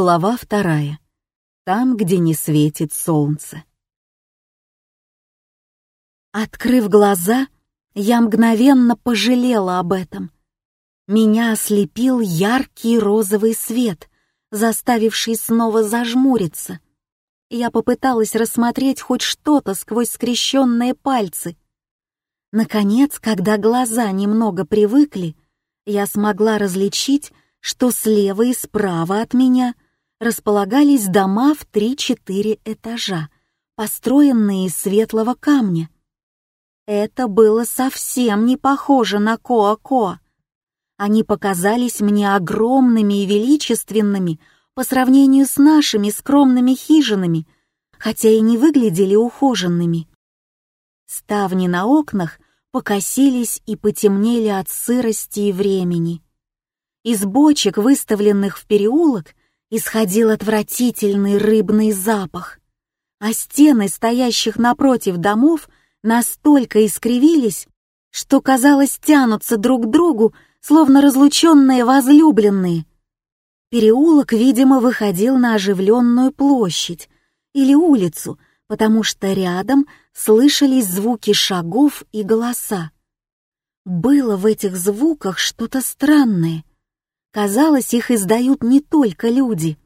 Глава вторая. Там, где не светит солнце. Открыв глаза, я мгновенно пожалела об этом. Меня ослепил яркий розовый свет, заставивший снова зажмуриться. Я попыталась рассмотреть хоть что-то сквозь скрещенные пальцы. Наконец, когда глаза немного привыкли, я смогла различить, что слева и справа от меня располагались дома в три-четыре этажа, построенные из светлого камня. Это было совсем не похоже на Коа-Коа. Они показались мне огромными и величественными по сравнению с нашими скромными хижинами, хотя и не выглядели ухоженными. Ставни на окнах покосились и потемнели от сырости и времени. Из бочек, выставленных в переулок, исходил отвратительный рыбный запах, а стены, стоящих напротив домов, настолько искривились, что, казалось, тянутся друг к другу, словно разлученные возлюбленные. Переулок, видимо, выходил на оживленную площадь или улицу, потому что рядом слышались звуки шагов и голоса. Было в этих звуках что-то странное, Казалось, их издают не только люди.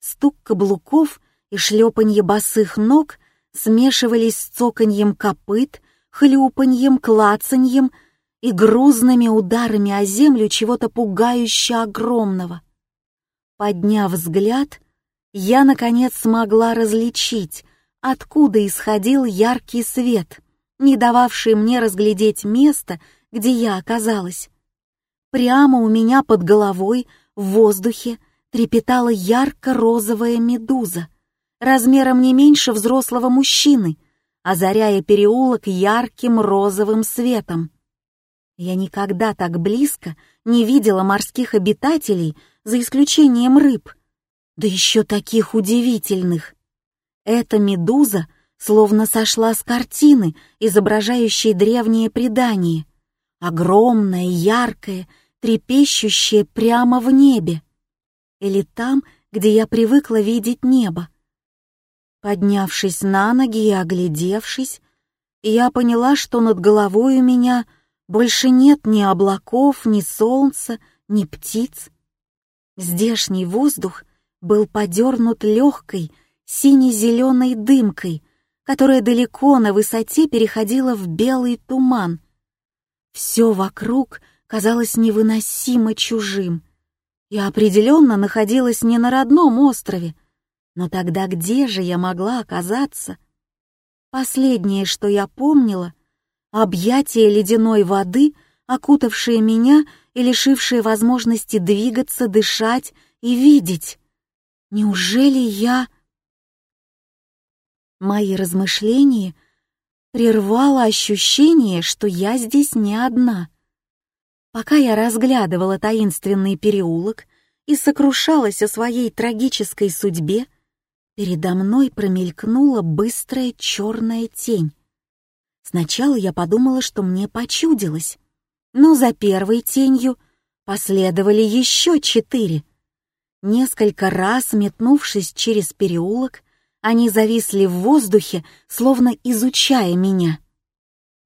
Стук каблуков и шлепанье босых ног смешивались с цоканьем копыт, хлюпаньем, клацаньем и грузными ударами о землю чего-то пугающе огромного. Подняв взгляд, я, наконец, смогла различить, откуда исходил яркий свет, не дававший мне разглядеть место, где я оказалась. Прямо у меня под головой, в воздухе, трепетала ярко-розовая медуза, размером не меньше взрослого мужчины, озаряя переулок ярким розовым светом. Я никогда так близко не видела морских обитателей, за исключением рыб, да еще таких удивительных. Эта медуза словно сошла с картины, изображающей древнее предание. Огромная, яркая, трепещущее прямо в небе. Или там, где я привыкла видеть небо. Поднявшись на ноги и оглядевшись, я поняла, что над головой у меня больше нет ни облаков, ни солнца, ни птиц. Здешний воздух был подернут легкой сине-зеленой дымкой, которая далеко на высоте переходила в белый туман. Все вокруг казалось невыносимо чужим. Я определенно находилась не на родном острове, но тогда где же я могла оказаться? Последнее, что я помнила, объятия ледяной воды, окутавшие меня и лишившие возможности двигаться, дышать и видеть. Неужели я... Мои размышления прервало ощущение, что я здесь не одна. Пока я разглядывала таинственный переулок и сокрушалась о своей трагической судьбе, передо мной промелькнула быстрая черная тень. Сначала я подумала, что мне почудилось, но за первой тенью последовали еще четыре. Несколько раз, метнувшись через переулок, они зависли в воздухе, словно изучая меня.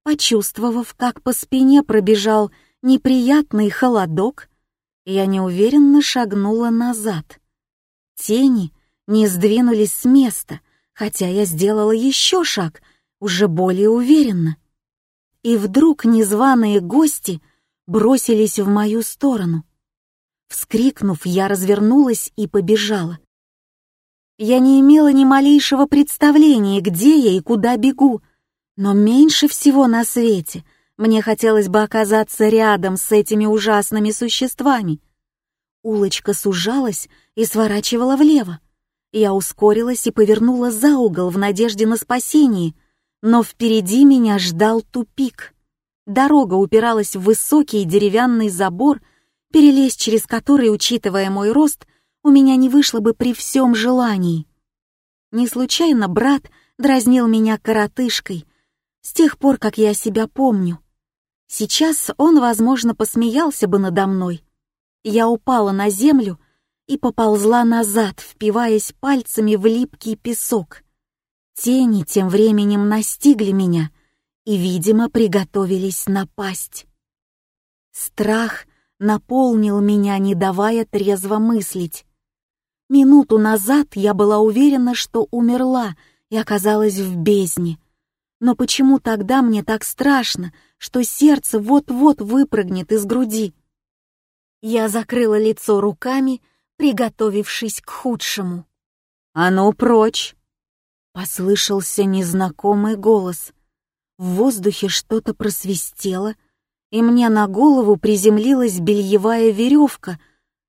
Почувствовав, как по спине пробежал неприятный холодок, я неуверенно шагнула назад. Тени не сдвинулись с места, хотя я сделала еще шаг, уже более уверенно. И вдруг незваные гости бросились в мою сторону. Вскрикнув, я развернулась и побежала. Я не имела ни малейшего представления, где я и куда бегу, но меньше всего на свете — мне хотелось бы оказаться рядом с этими ужасными существами. Улочка сужалась и сворачивала влево. Я ускорилась и повернула за угол в надежде на спасение, но впереди меня ждал тупик. Дорога упиралась в высокий деревянный забор, перелезть через который, учитывая мой рост, у меня не вышло бы при всем желании. Не случайно брат дразнил меня коротышкой с тех пор, как я себя помню. Сейчас он, возможно, посмеялся бы надо мной. Я упала на землю и поползла назад, впиваясь пальцами в липкий песок. Тени тем временем настигли меня и, видимо, приготовились напасть. Страх наполнил меня, не давая трезво мыслить. Минуту назад я была уверена, что умерла и оказалась в бездне. Но почему тогда мне так страшно, что сердце вот-вот выпрыгнет из груди? Я закрыла лицо руками, приготовившись к худшему. «А ну прочь!» Послышался незнакомый голос. В воздухе что-то просвистело, и мне на голову приземлилась бельевая веревка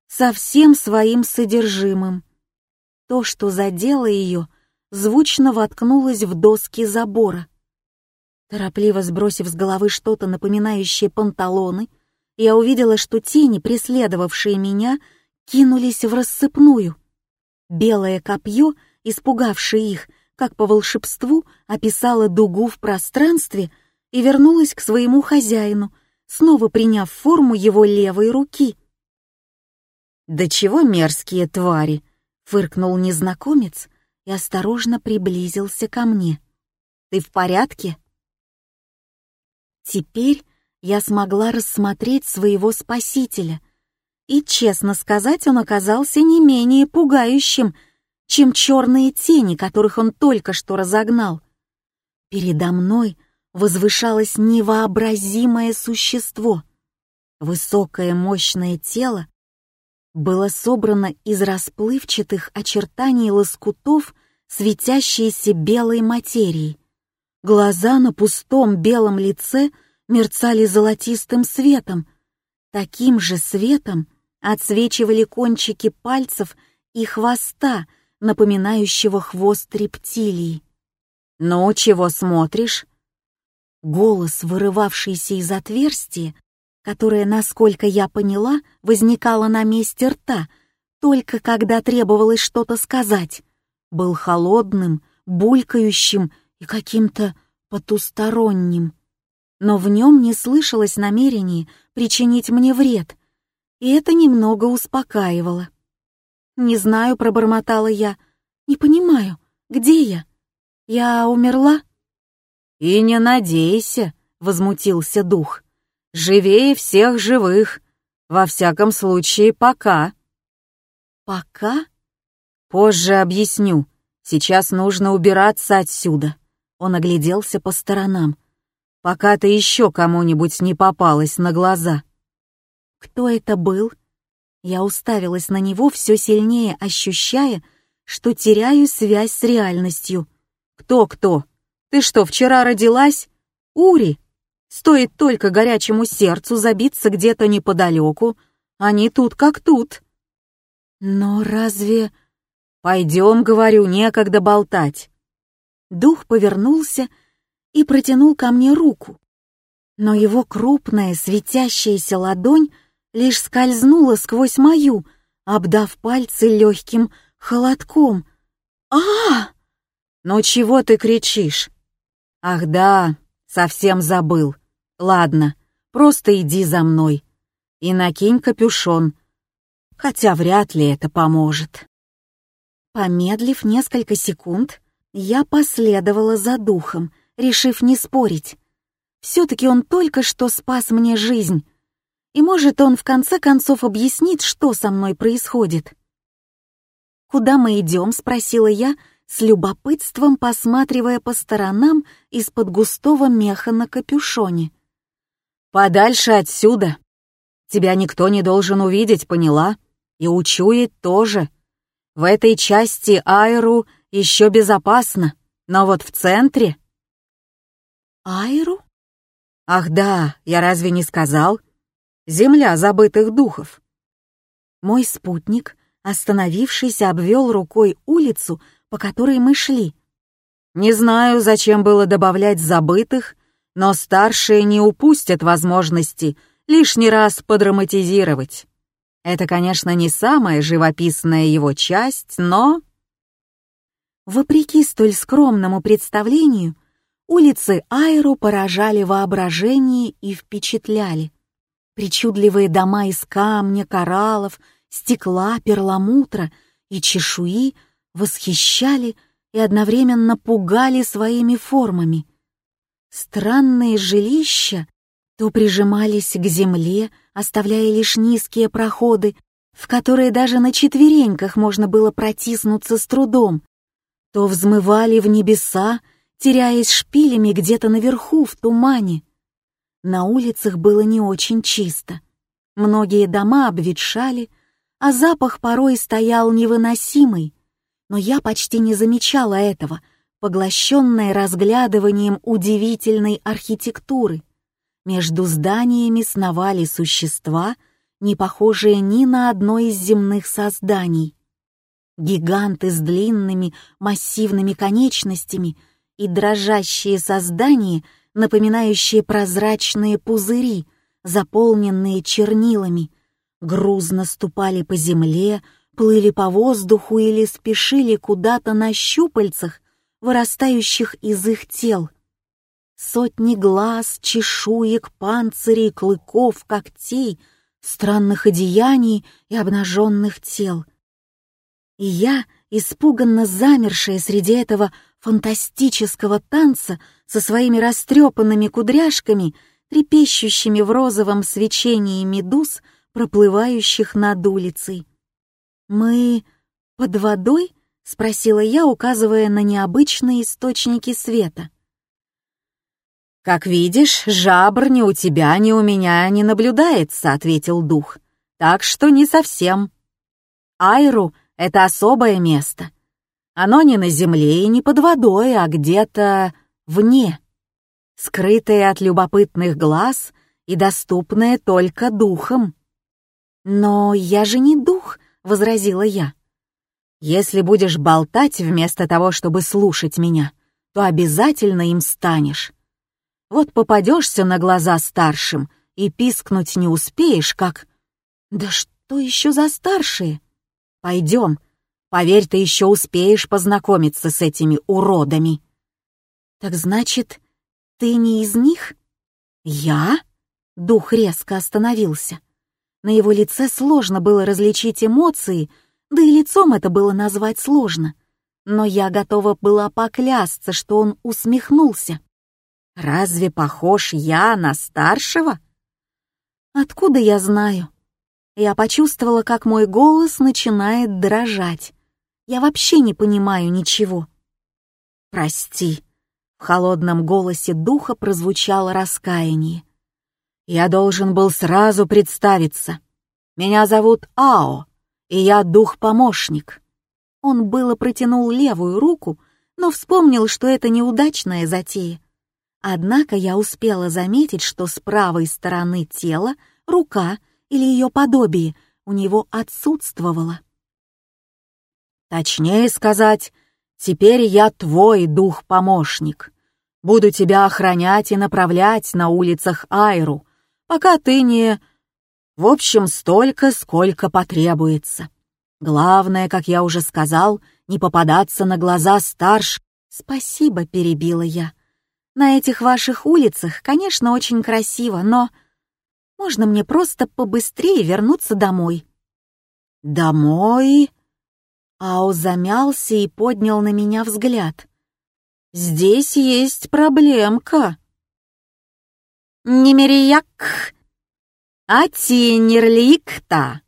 со всем своим содержимым. То, что задело ее, звучно воткнулось в доски забора. Торопливо сбросив с головы что-то напоминающее панталоны, я увидела, что тени, преследовавшие меня, кинулись в рассыпную. Белое копье, испугавшее их, как по волшебству, описало дугу в пространстве и вернулось к своему хозяину, снова приняв форму его левой руки. «Да чего мерзкие твари!» — фыркнул незнакомец и осторожно приблизился ко мне. «Ты в порядке?» Теперь я смогла рассмотреть своего спасителя, и, честно сказать, он оказался не менее пугающим, чем черные тени, которых он только что разогнал. Передо мной возвышалось невообразимое существо. Высокое мощное тело было собрано из расплывчатых очертаний лоскутов светящейся белой материи. Глаза на пустом белом лице мерцали золотистым светом. Таким же светом отсвечивали кончики пальцев и хвоста, напоминающего хвост рептилии. «Ну, чего смотришь?» Голос, вырывавшийся из отверстия, которое, насколько я поняла, возникало на месте рта, только когда требовалось что-то сказать, был холодным, булькающим и каким-то потусторонним. Но в нем не слышалось намерений причинить мне вред, и это немного успокаивало. «Не знаю», — пробормотала я, — «не понимаю, где я? Я умерла?» «И не надейся», — возмутился дух. «Живее всех живых, во всяком случае, пока». «Пока?» «Позже объясню. Сейчас нужно убираться отсюда». Он огляделся по сторонам. «Пока ты еще кому-нибудь не попалась на глаза». Кто это был? Я уставилась на него, все сильнее ощущая, что теряю связь с реальностью. «Кто-кто? Ты что, вчера родилась? Ури! Стоит только горячему сердцу забиться где-то неподалеку, они тут как тут». «Но разве...» «Пойдем, — говорю, — некогда болтать. Дух повернулся и протянул ко мне руку. Но его крупная светящаяся ладонь лишь скользнула сквозь мою, обдав пальцы легким холодком. а, -а, «Ну чего ты кричишь?» «Ах да, совсем забыл. Ладно, просто иди за мной. И накинь капюшон. Хотя вряд ли это поможет». Помедлив несколько секунд, я последовала за духом, решив не спорить. Все-таки он только что спас мне жизнь. И может, он в конце концов объяснит, что со мной происходит. «Куда мы идем?» — спросила я, с любопытством посматривая по сторонам из-под густого меха на капюшоне. «Подальше отсюда. Тебя никто не должен увидеть, поняла? И учуять тоже. В этой части Айру еще безопасно, но вот в центре...» «Айру?» «Ах да, я разве не сказал? Земля забытых духов». Мой спутник, остановившись, обвел рукой улицу, по которой мы шли. «Не знаю, зачем было добавлять забытых, но старшие не упустят возможности лишний раз подраматизировать. Это, конечно, не самая живописная его часть, но...» Вопреки столь скромному представлению, улицы Айру поражали воображение и впечатляли. Причудливые дома из камня, кораллов стекла, перламутра и чешуи восхищали и одновременно пугали своими формами. Странные жилища то прижимались к земле, оставляя лишь низкие проходы, в которые даже на четвереньках можно было протиснуться с трудом, то взмывали в небеса, теряясь шпилями где-то наверху, в тумане. На улицах было не очень чисто. Многие дома обветшали, а запах порой стоял невыносимый, но я почти не замечала этого, поглощенная разглядыванием удивительной архитектуры. Между зданиями сновали существа, не похожие ни на одно из земных созданий. Гиганты с длинными массивными конечностями и дрожащие создания, напоминающие прозрачные пузыри, заполненные чернилами, грузно ступали по земле, плыли по воздуху или спешили куда-то на щупальцах, вырастающих из их тел. Сотни глаз, чешуек, панцирей, клыков, когтей, странных одеяний и обнаженных тел. И я, испуганно замершая среди этого фантастического танца со своими растрепанными кудряшками, трепещущими в розовом свечении медуз, проплывающих над улицей. «Мы под водой?» — спросила я, указывая на необычные источники света. «Как видишь, жабр ни у тебя, ни у меня не наблюдается», — ответил дух. «Так что не совсем. Айру — это особое место. Оно не на земле и не под водой, а где-то вне, скрытое от любопытных глаз и доступное только духам». «Но я же не дух», — возразила я. «Если будешь болтать вместо того, чтобы слушать меня, то обязательно им станешь. Вот попадешься на глаза старшим и пискнуть не успеешь, как... Да что еще за старшие? Пойдем, поверь, ты еще успеешь познакомиться с этими уродами. Так значит, ты не из них? Я? Дух резко остановился. На его лице сложно было различить эмоции, да и лицом это было назвать сложно. Но я готова была поклясться, что он усмехнулся. Разве похож я на старшего? Откуда я знаю? Я почувствовала, как мой голос начинает дрожать. Я вообще не понимаю ничего. Прости. В холодном голосе духа прозвучало раскаяние. Я должен был сразу представиться. Меня зовут Ао, и я дух-помощник. Он было протянул левую руку, но вспомнил, что это неудачная затея. Однако я успела заметить, что с правой стороны тела рука или ее подобие у него отсутствовала. Точнее сказать, теперь я твой дух-помощник. Буду тебя охранять и направлять на улицах Айру, пока ты не... В общем, столько, сколько потребуется. Главное, как я уже сказал, не попадаться на глаза старш. «Спасибо», — перебила я. На этих ваших улицах, конечно, очень красиво, но... Можно мне просто побыстрее вернуться домой?» «Домой?» Ау замялся и поднял на меня взгляд. «Здесь есть проблемка». «Немерияк! Атинерликта!»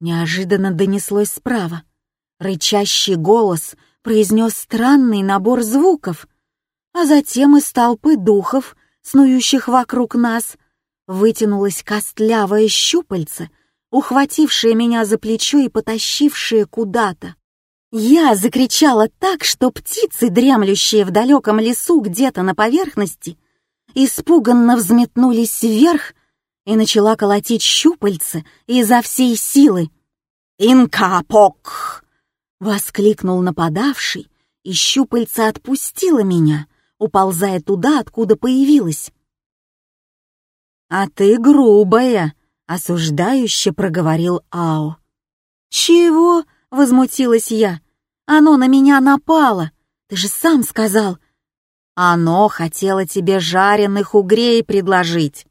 Неожиданно донеслось справа. Рычащий голос произнес странный набор звуков — а затем из толпы духов, снующих вокруг нас, вытянулось костлявое щупальце, ухватившее меня за плечо и потащившее куда-то. Я закричала так, что птицы, дремлющие в далеком лесу где-то на поверхности, испуганно взметнулись вверх и начала колотить щупальце изо всей силы. «Инкапок!» — воскликнул нападавший, и щупальце отпустило меня — уползая туда, откуда появилась. «А ты грубая», — осуждающе проговорил Ао. «Чего?» — возмутилась я. «Оно на меня напало. Ты же сам сказал». «Оно хотело тебе жареных угрей предложить».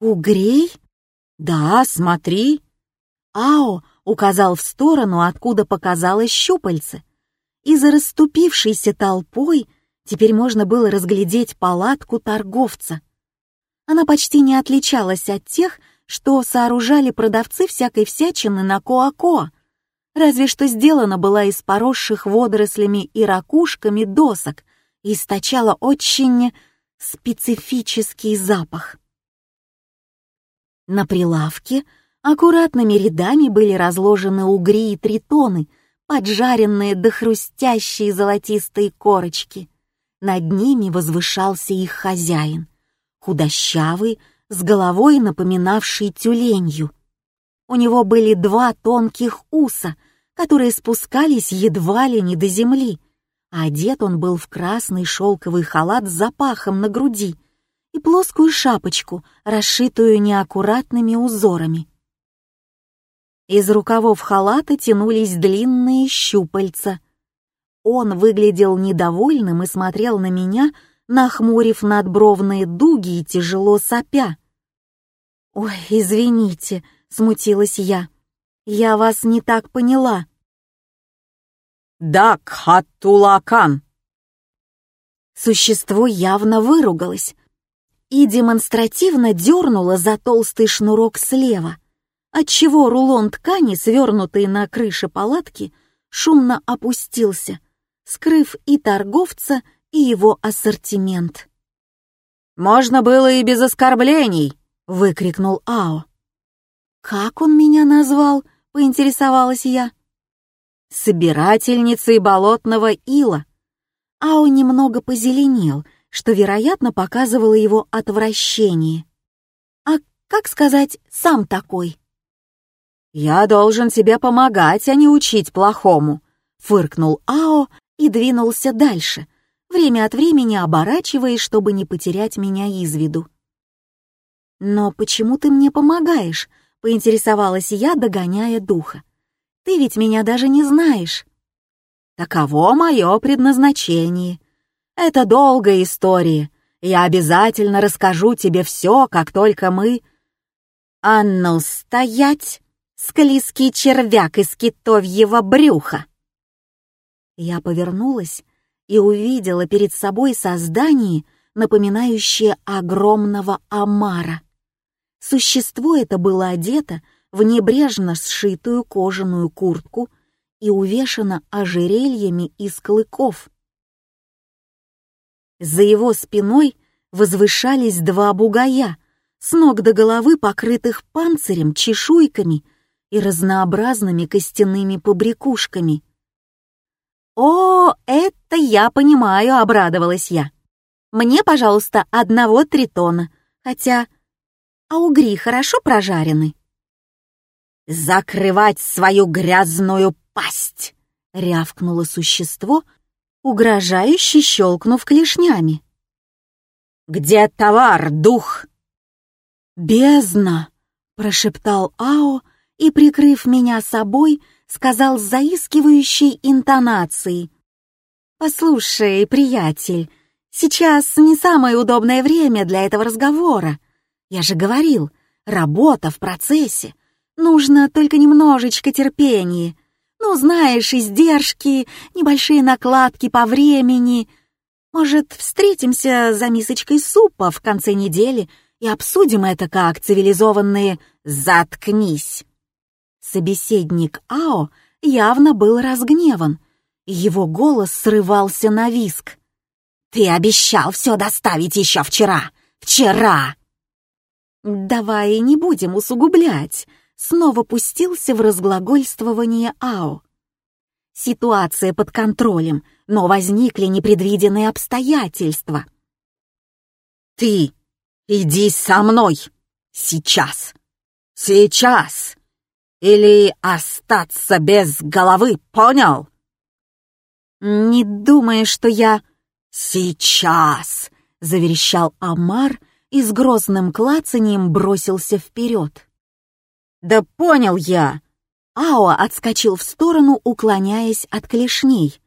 «Угрей?» «Да, смотри». Ао указал в сторону, откуда показалось щупальце. И за расступившейся толпой теперь можно было разглядеть палатку торговца. Она почти не отличалась от тех, что сооружали продавцы всякой всячины на Коако, разве что сделана была из поросших водорослями и ракушками досок и источала очень специфический запах. На прилавке аккуратными рядами были разложены угри и тритоны, поджаренные до хрустящей золотистой корочки. Над ними возвышался их хозяин, худощавый, с головой напоминавший тюленью. У него были два тонких уса, которые спускались едва ли не до земли, а одет он был в красный шелковый халат с запахом на груди и плоскую шапочку, расшитую неаккуратными узорами. Из рукавов халата тянулись длинные щупальца. Он выглядел недовольным и смотрел на меня, нахмурив надбровные дуги и тяжело сопя. «Ой, извините», — смутилась я. «Я вас не так поняла». «Дак хаттулакан!» Существо явно выругалось и демонстративно дернуло за толстый шнурок слева, отчего рулон ткани, свернутый на крыше палатки, шумно опустился, скрыв и торговца, и его ассортимент. «Можно было и без оскорблений!» — выкрикнул Ао. «Как он меня назвал?» — поинтересовалась я. «Собирательницей болотного ила». Ао немного позеленел, что, вероятно, показывало его отвращение. «А как сказать «сам такой»?» «Я должен тебе помогать, а не учить плохому», — фыркнул Ао и двинулся дальше, время от времени оборачиваясь, чтобы не потерять меня из виду. «Но почему ты мне помогаешь?» — поинтересовалась я, догоняя духа. «Ты ведь меня даже не знаешь». «Таково мое предназначение. Это долгая история. Я обязательно расскажу тебе все, как только мы...» «А ну, стоять, склизкий червяк из китовьего брюха!» Я повернулась и увидела перед собой создание, напоминающее огромного омара. Существо это было одето в небрежно сшитую кожаную куртку и увешано ожерельями из клыков. За его спиной возвышались два бугая, с ног до головы покрытых панцирем, чешуйками и разнообразными костяными побрякушками. «О, это я понимаю», — обрадовалась я. «Мне, пожалуйста, одного тритона, хотя а угри хорошо прожарены?» «Закрывать свою грязную пасть!» — рявкнуло существо, угрожающе щелкнув клешнями. «Где товар, дух?» «Бездна!» — прошептал Ао и, прикрыв меня собой, сказал с заискивающей интонацией. «Послушай, приятель, сейчас не самое удобное время для этого разговора. Я же говорил, работа в процессе. Нужно только немножечко терпения. Ну, знаешь, издержки, небольшие накладки по времени. Может, встретимся за мисочкой супа в конце недели и обсудим это как цивилизованные «заткнись». Собеседник Ао явно был разгневан. Его голос срывался на виск. «Ты обещал все доставить еще вчера! Вчера!» «Давай не будем усугублять», — снова пустился в разглагольствование Ао. «Ситуация под контролем, но возникли непредвиденные обстоятельства». «Ты иди со мной! Сейчас! Сейчас! Или остаться без головы, понял?» «Не думая, что я...» «Сейчас!» — заверещал Амар — и с грозным клацанием бросился вперед. «Да понял я!» Ао отскочил в сторону, уклоняясь от клешней.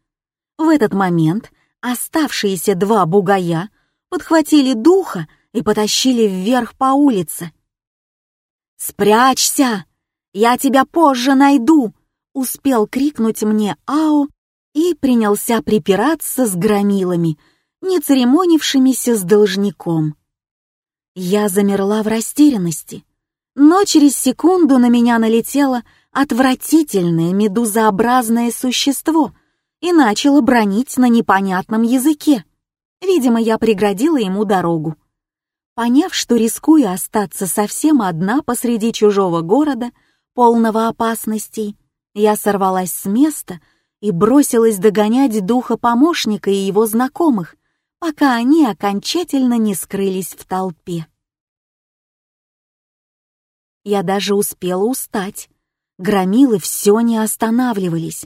В этот момент оставшиеся два бугая подхватили духа и потащили вверх по улице. «Спрячься! «Я тебя позже найду!» — успел крикнуть мне Ао и принялся припираться с громилами, не церемонившимися с должником. Я замерла в растерянности, но через секунду на меня налетело отвратительное медузообразное существо и начало бронить на непонятном языке. Видимо, я преградила ему дорогу. Поняв, что рискую остаться совсем одна посреди чужого города, полного опасностей, я сорвалась с места и бросилась догонять духа помощника и его знакомых, пока они окончательно не скрылись в толпе. Я даже успела устать. Громилы все не останавливались.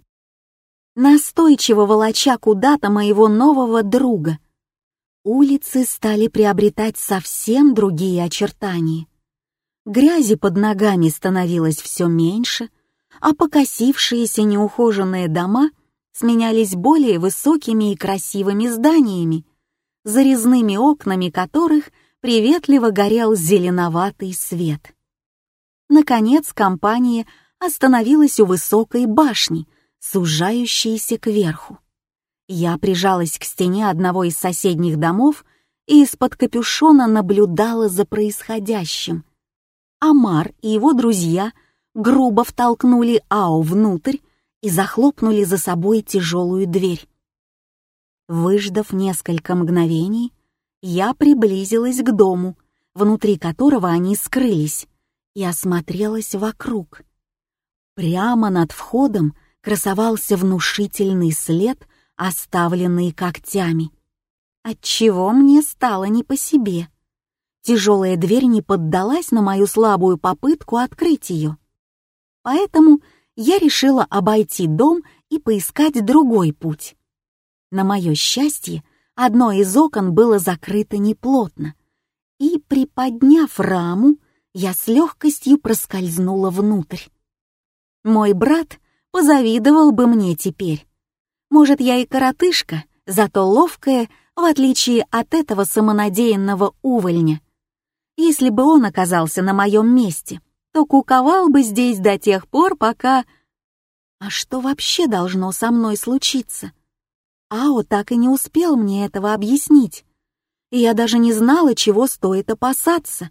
Настойчиво волоча куда-то моего нового друга. Улицы стали приобретать совсем другие очертания. Грязи под ногами становилось все меньше, а покосившиеся неухоженные дома сменялись более высокими и красивыми зданиями, за резными окнами которых приветливо горел зеленоватый свет. Наконец компания остановилась у высокой башни, сужающейся кверху. Я прижалась к стене одного из соседних домов и из-под капюшона наблюдала за происходящим. Амар и его друзья грубо втолкнули Ао внутрь и захлопнули за собой тяжелую дверь. Выждав несколько мгновений, я приблизилась к дому, внутри которого они скрылись, и осмотрелась вокруг. Прямо над входом красовался внушительный след, оставленный когтями. Отчего мне стало не по себе. Тяжелая дверь не поддалась на мою слабую попытку открыть ее. Поэтому я решила обойти дом и поискать другой путь. На мое счастье, одно из окон было закрыто неплотно, и, приподняв раму, я с легкостью проскользнула внутрь. Мой брат позавидовал бы мне теперь. Может, я и коротышка, зато ловкая, в отличие от этого самонадеянного увольня. Если бы он оказался на моем месте, то куковал бы здесь до тех пор, пока... А что вообще должно со мной случиться? Ао так и не успел мне этого объяснить, и я даже не знала, чего стоит опасаться.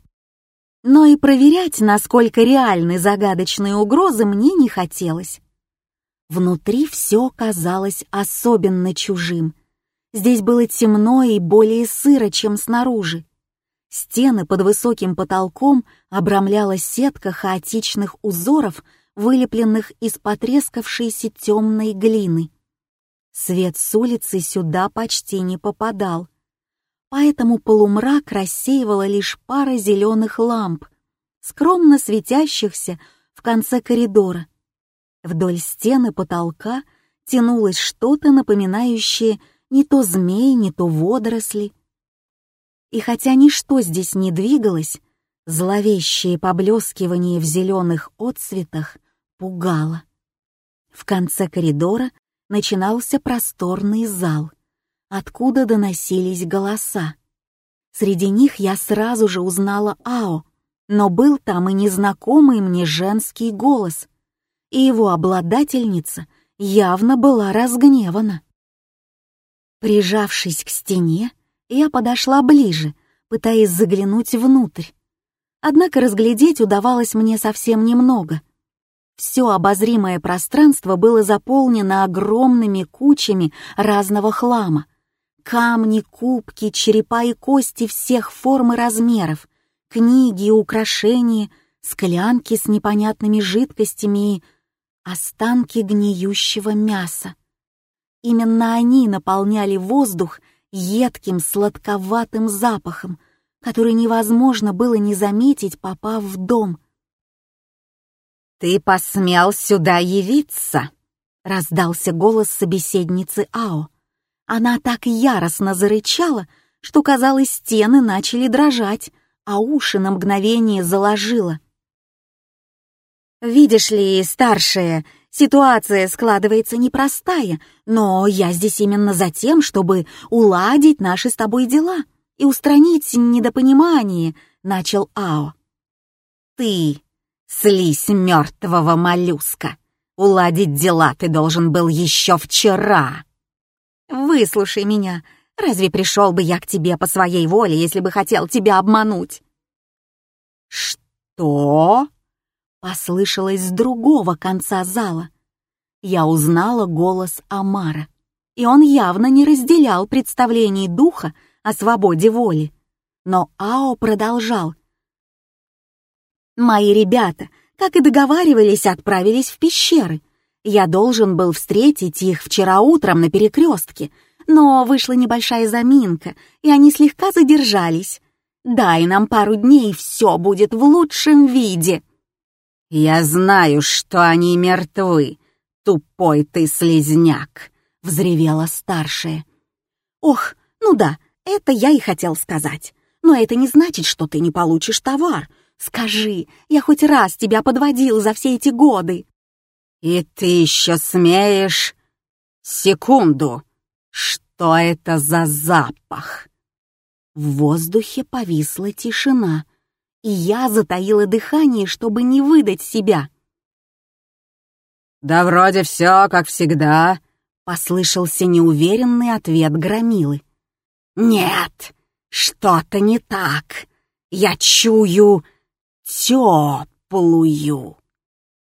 Но и проверять, насколько реальны загадочные угрозы, мне не хотелось. Внутри все казалось особенно чужим. Здесь было темно и более сыро, чем снаружи. Стены под высоким потолком обрамляла сетка хаотичных узоров, вылепленных из потрескавшейся темной глины. Свет с улицы сюда почти не попадал, поэтому полумрак рассеивала лишь пара зеленых ламп, скромно светящихся в конце коридора. Вдоль стены потолка тянулось что-то напоминающее не то змей, не то водоросли. И хотя ничто здесь не двигалось, зловещее поблескивание в зеленых отцветах пугало. В конце коридора начинался просторный зал, откуда доносились голоса. Среди них я сразу же узнала Ао, но был там и незнакомый мне женский голос, и его обладательница явно была разгневана. Прижавшись к стене, я подошла ближе, пытаясь заглянуть внутрь. Однако разглядеть удавалось мне совсем немного. Все обозримое пространство было заполнено огромными кучами разного хлама. Камни, кубки, черепа и кости всех форм и размеров, книги, украшения, склянки с непонятными жидкостями и останки гниющего мяса. Именно они наполняли воздух едким сладковатым запахом, который невозможно было не заметить, попав в дом — «Ты посмел сюда явиться!» — раздался голос собеседницы Ао. Она так яростно зарычала, что, казалось, стены начали дрожать, а уши на мгновение заложило. «Видишь ли, старшая, ситуация складывается непростая, но я здесь именно за тем, чтобы уладить наши с тобой дела и устранить недопонимание», — начал Ао. «Ты Слизь мертвого моллюска. Уладить дела ты должен был еще вчера. Выслушай меня. Разве пришел бы я к тебе по своей воле, если бы хотел тебя обмануть? Что? Послышалось с другого конца зала. Я узнала голос Амара, и он явно не разделял представлений духа о свободе воли. Но Ао продолжал. «Мои ребята, как и договаривались, отправились в пещеры. Я должен был встретить их вчера утром на перекрестке, но вышла небольшая заминка, и они слегка задержались. Дай нам пару дней, все будет в лучшем виде». «Я знаю, что они мертвы, тупой ты слезняк», — взревела старшая. «Ох, ну да, это я и хотел сказать. Но это не значит, что ты не получишь товар. Скажи, я хоть раз тебя подводил за все эти годы?» «И ты еще смеешь? Секунду! Что это за запах?» В воздухе повисла тишина, и я затаила дыхание, чтобы не выдать себя. «Да вроде все, как всегда», — послышался неуверенный ответ Громилы. «Нет, что-то не так. Я чую теплую.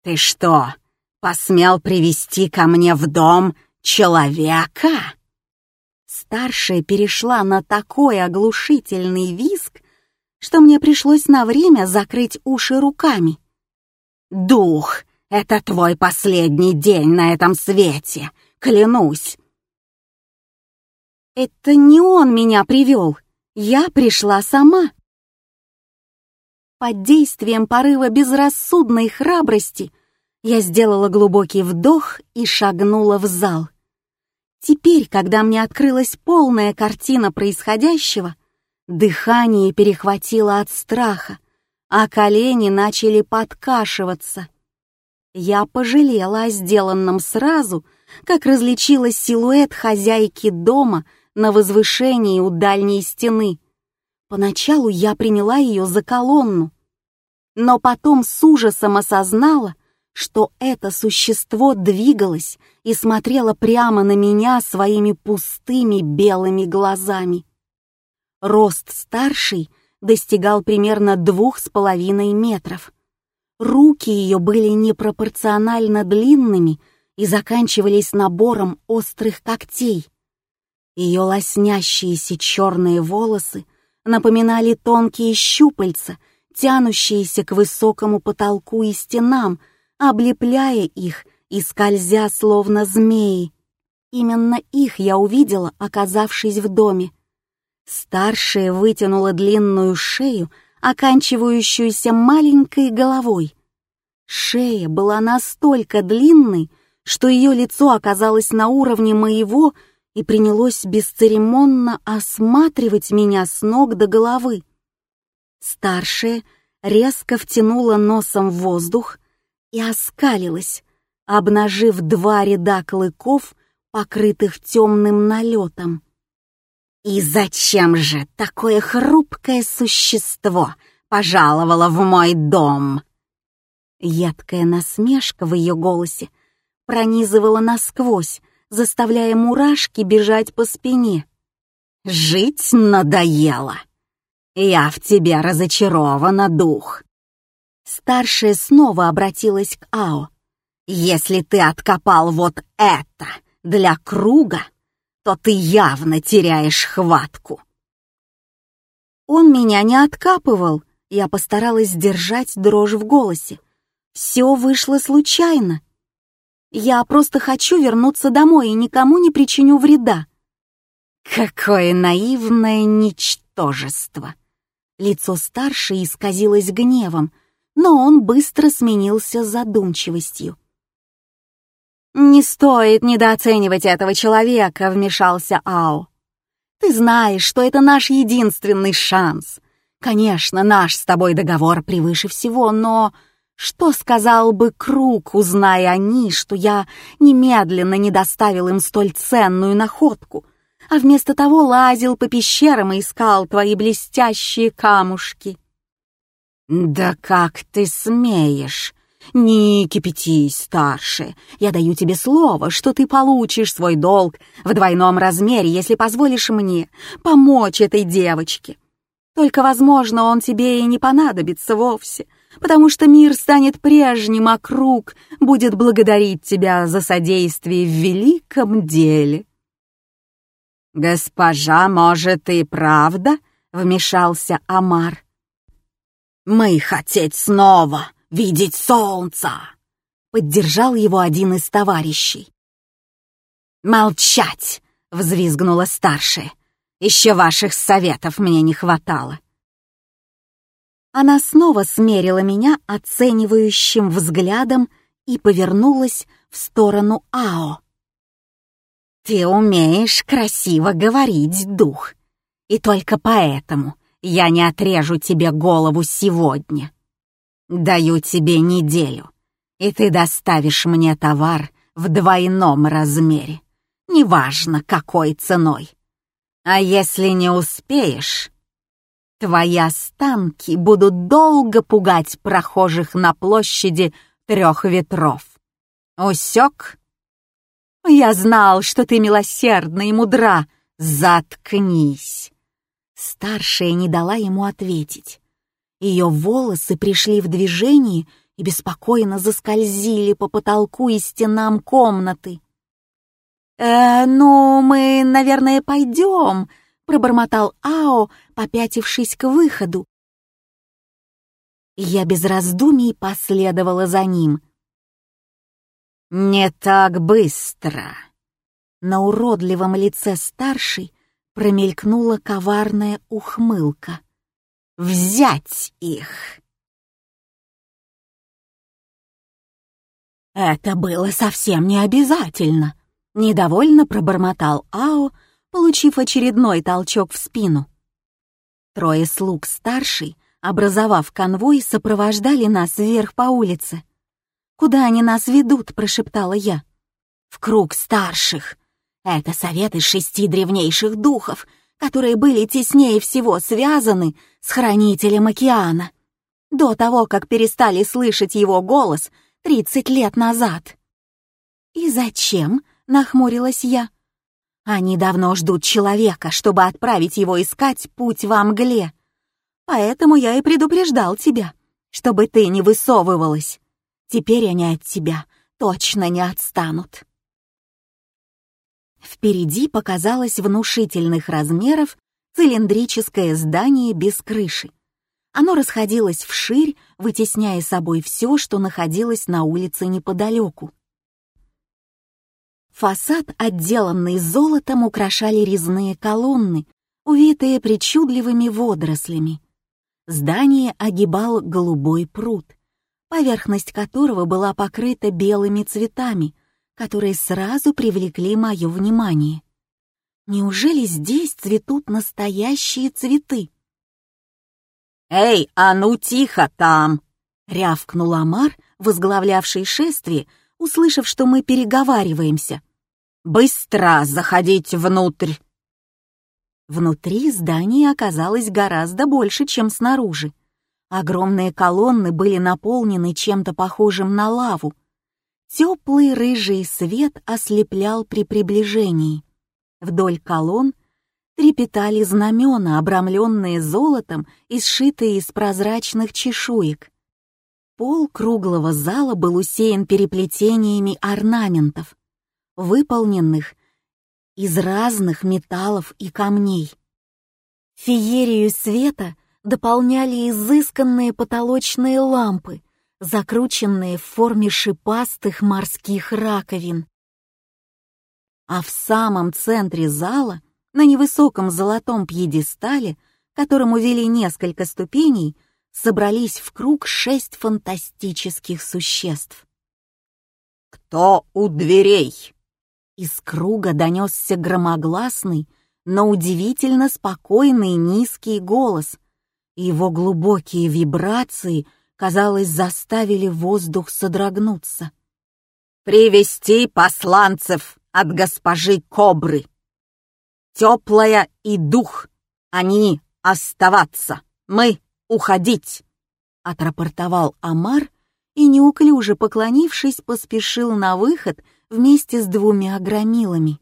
Ты что, посмел привести ко мне в дом человека?» Старшая перешла на такой оглушительный визг, что мне пришлось на время закрыть уши руками. «Дух, это твой последний день на этом свете, клянусь!» «Это не он меня привел, я пришла сама!» Под действием порыва безрассудной храбрости я сделала глубокий вдох и шагнула в зал. Теперь, когда мне открылась полная картина происходящего, дыхание перехватило от страха, а колени начали подкашиваться. Я пожалела о сделанном сразу, как различила силуэт хозяйки дома на возвышении у дальней стены. Поначалу я приняла ее за колонну, но потом с ужасом осознала, что это существо двигалось и смотрело прямо на меня своими пустыми белыми глазами. Рост старший достигал примерно двух с половиной метров. Руки ее были непропорционально длинными и заканчивались набором острых когтей. Ее лоснящиеся черные волосы напоминали тонкие щупальца, тянущиеся к высокому потолку и стенам, облепляя их и скользя словно змеи. Именно их я увидела, оказавшись в доме. Старшая вытянула длинную шею, оканчивающуюся маленькой головой. Шея была настолько длинной, что ее лицо оказалось на уровне моего и принялось бесцеремонно осматривать меня с ног до головы. Старшая резко втянула носом в воздух и оскалилась, обнажив два ряда клыков, покрытых темным налетом. «И зачем же такое хрупкое существо пожаловало в мой дом?» Едкая насмешка в ее голосе пронизывала насквозь, заставляя мурашки бежать по спине. «Жить надоело. Я в тебе разочарована, дух». Старшая снова обратилась к Ао. «Если ты откопал вот это для круга, то ты явно теряешь хватку». Он меня не откапывал, я постаралась сдержать дрожь в голосе. Все вышло случайно. Я просто хочу вернуться домой и никому не причиню вреда». «Какое наивное ничтожество!» Лицо старшей исказилось гневом, но он быстро сменился задумчивостью. «Не стоит недооценивать этого человека», — вмешался Ао. «Ты знаешь, что это наш единственный шанс. Конечно, наш с тобой договор превыше всего, но что сказал бы Круг, узная они, что я немедленно не доставил им столь ценную находку, а вместо того лазил по пещерам и искал твои блестящие камушки? «Да как ты смеешь!» «Не кипятись, старше. Я даю тебе слово, что ты получишь свой долг в двойном размере, если позволишь мне помочь этой девочке. Только, возможно, он тебе и не понадобится вовсе, потому что мир станет прежним, а круг будет благодарить тебя за содействие в великом деле». «Госпожа, может, и правда?» — вмешался Амар. «Мы хотеть снова видеть солнце!» — поддержал его один из товарищей. «Молчать!» — взвизгнула старшая. «Еще ваших советов мне не хватало». Она снова смерила меня оценивающим взглядом и повернулась в сторону Ао. «Ты умеешь красиво говорить, дух, и только поэтому я не отрежу тебе голову сегодня. Даю тебе неделю, и ты доставишь мне товар в двойном размере, неважно какой ценой. А если не успеешь, Твои останки будут долго пугать прохожих на площади трех ветров. Усек? Я знал, что ты милосердна и мудра. Заткнись. Старшая не дала ему ответить. Ее волосы пришли в движение и беспокойно заскользили по потолку и стенам комнаты. «Э, ну, мы, наверное, пойдем», — пробормотал Ао, попятившись к выходу. Я без раздумий последовала за ним. «Не так быстро!» На уродливом лице старшей промелькнула коварная ухмылка. «Взять их!» «Это было совсем не обязательно!» — недовольно пробормотал Ао, получив очередной толчок в спину. Трое слуг старший, образовав конвой, сопровождали нас вверх по улице. «Куда они нас ведут?» — прошептала я. «В круг старших. Это совет из шести древнейших духов, которые были теснее всего связаны с Хранителем океана. До того, как перестали слышать его голос тридцать лет назад». «И зачем?» — нахмурилась я. Они давно ждут человека, чтобы отправить его искать путь во мгле. Поэтому я и предупреждал тебя, чтобы ты не высовывалась. Теперь они от тебя точно не отстанут. Впереди показалось внушительных размеров цилиндрическое здание без крыши. Оно расходилось вширь, вытесняя собой все, что находилось на улице неподалеку. Фасад, отделанный золотом, украшали резные колонны, увитые причудливыми водорослями. Здание огибал голубой пруд, поверхность которого была покрыта белыми цветами, которые сразу привлекли мое внимание. Неужели здесь цветут настоящие цветы? «Эй, а ну тихо там!» — рявкнул Амар, возглавлявший шествие, услышав, что мы переговариваемся. «Быстро заходить внутрь!» Внутри здание оказалось гораздо больше, чем снаружи. Огромные колонны были наполнены чем-то похожим на лаву. Теплый рыжий свет ослеплял при приближении. Вдоль колонн трепетали знамена, обрамленные золотом и сшитые из прозрачных чешуек. Пол круглого зала был усеян переплетениями орнаментов выполненных из разных металлов и камней. Феерию света дополняли изысканные потолочные лампы, закрученные в форме шипастых морских раковин. А в самом центре зала, на невысоком золотом пьедестале, которому вели несколько ступеней, собрались в круг шесть фантастических существ. «Кто у дверей?» Из круга донесся громогласный, но удивительно спокойный низкий голос. Его глубокие вибрации, казалось, заставили воздух содрогнуться. «Привести посланцев от госпожи Кобры! Теплая и дух, они оставаться, мы уходить! отрапортовал Амар и, неуклюже поклонившись, поспешил на выход вместе с двумя громилами.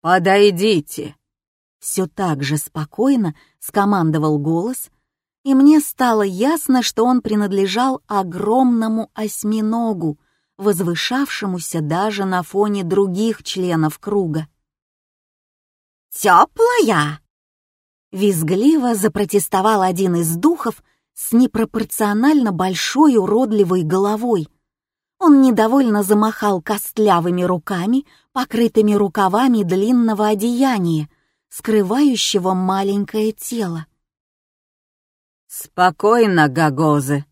«Подойдите!» Все так же спокойно скомандовал голос, и мне стало ясно, что он принадлежал огромному осьминогу, возвышавшемуся даже на фоне других членов круга. «Теплая!» Визгливо запротестовал один из духов с непропорционально большой уродливой головой. Он недовольно замахал костлявыми руками, покрытыми рукавами длинного одеяния, скрывающего маленькое тело. «Спокойно, Гагозы.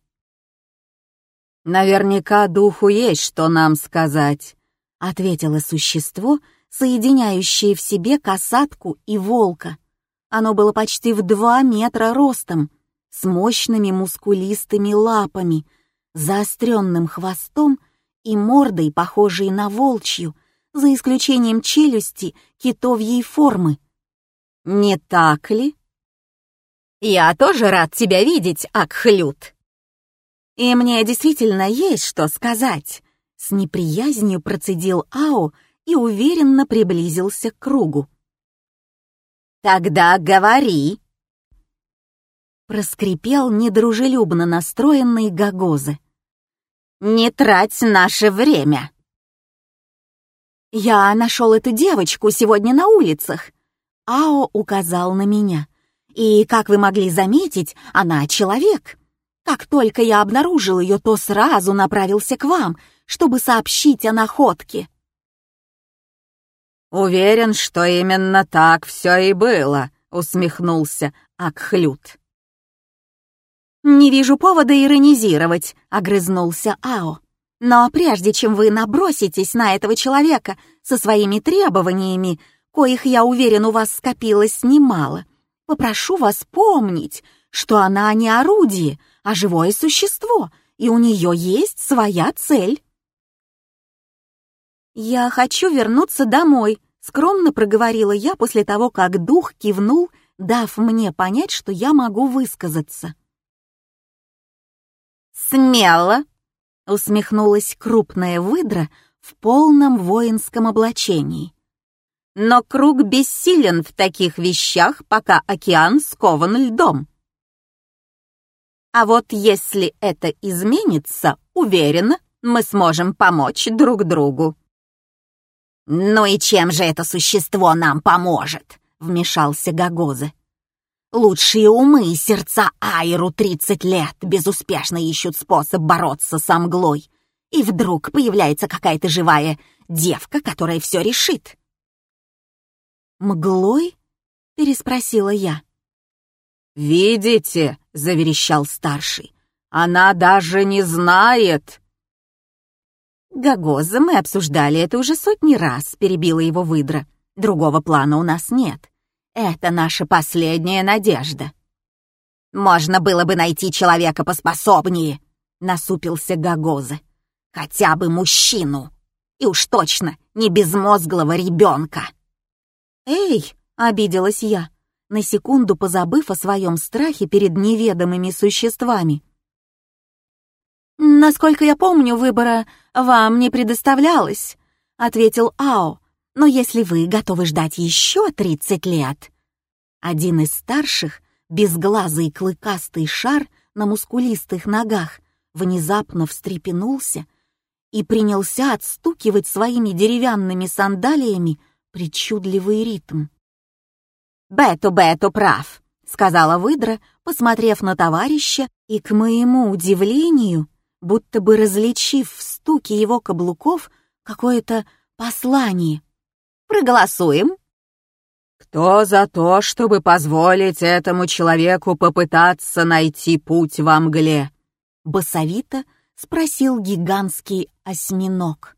Наверняка духу есть что нам сказать», — ответило существо, соединяющее в себе касатку и волка. Оно было почти в два метра ростом, с мощными мускулистыми лапами, заостренным хвостом и мордой, похожей на волчью, за исключением челюсти китовьей формы. Не так ли? Я тоже рад тебя видеть, Акхлют. И мне действительно есть что сказать. С неприязнью процедил Ао и уверенно приблизился к кругу. «Тогда говори!» Проскрипел недружелюбно настроенный Гагозы. «Не трать наше время!» «Я нашел эту девочку сегодня на улицах!» Ао указал на меня. «И, как вы могли заметить, она человек. Как только я обнаружил ее, то сразу направился к вам, чтобы сообщить о находке». «Уверен, что именно так все и было», — усмехнулся Акхлют. «Не вижу повода иронизировать», — огрызнулся Ао. «Но прежде чем вы наброситесь на этого человека со своими требованиями, коих, я уверен, у вас скопилось немало, попрошу вас помнить, что она не орудие, а живое существо, и у нее есть своя цель». «Я хочу вернуться домой», — скромно проговорила я после того, как дух кивнул, дав мне понять, что я могу высказаться. «Смело!» — усмехнулась крупная выдра в полном воинском облачении. «Но круг бессилен в таких вещах, пока океан скован льдом. А вот если это изменится, уверена, мы сможем помочь друг другу». «Ну и чем же это существо нам поможет?» — вмешался Гагоза. «Лучшие умы и сердца Айру тридцать лет безуспешно ищут способ бороться со мглой, и вдруг появляется какая-то живая девка, которая все решит». «Мглой?» — переспросила я. «Видите?» — заверещал старший. «Она даже не знает!» «Гагоза, мы обсуждали это уже сотни раз», — перебила его выдра. «Другого плана у нас нет. Это наша последняя надежда». «Можно было бы найти человека поспособнее», — насупился Гагоза. «Хотя бы мужчину. И уж точно не безмозглого ребенка». «Эй!» — обиделась я, на секунду позабыв о своем страхе перед неведомыми существами. «Насколько я помню, выбора вам не предоставлялось», — ответил Ао. «Но если вы готовы ждать еще тридцать лет...» Один из старших, безглазый клыкастый шар на мускулистых ногах, внезапно встрепенулся и принялся отстукивать своими деревянными сандалиями причудливый ритм. «Бету-Бету прав», — сказала выдра, посмотрев на товарища, и, к моему удивлению, будто бы различив в стуке его каблуков какое-то послание. «Проголосуем?» «Кто за то, чтобы позволить этому человеку попытаться найти путь во мгле?» Басовито спросил гигантский осьминог.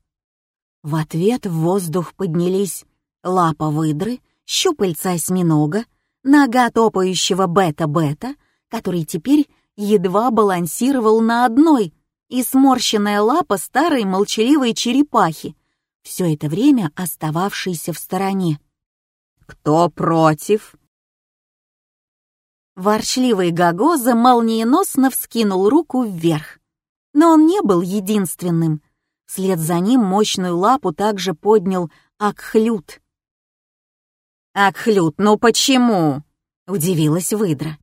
В ответ в воздух поднялись лапа выдры, щупальца осьминога, нога топающего бета-бета, который теперь едва балансировал на одной, и сморщенная лапа старой молчаливой черепахи, все это время остававшейся в стороне. «Кто против?» Ворчливый Гагоза молниеносно вскинул руку вверх. Но он не был единственным. Вслед за ним мощную лапу также поднял Акхлют. «Акхлют, ну почему?» — удивилась выдра.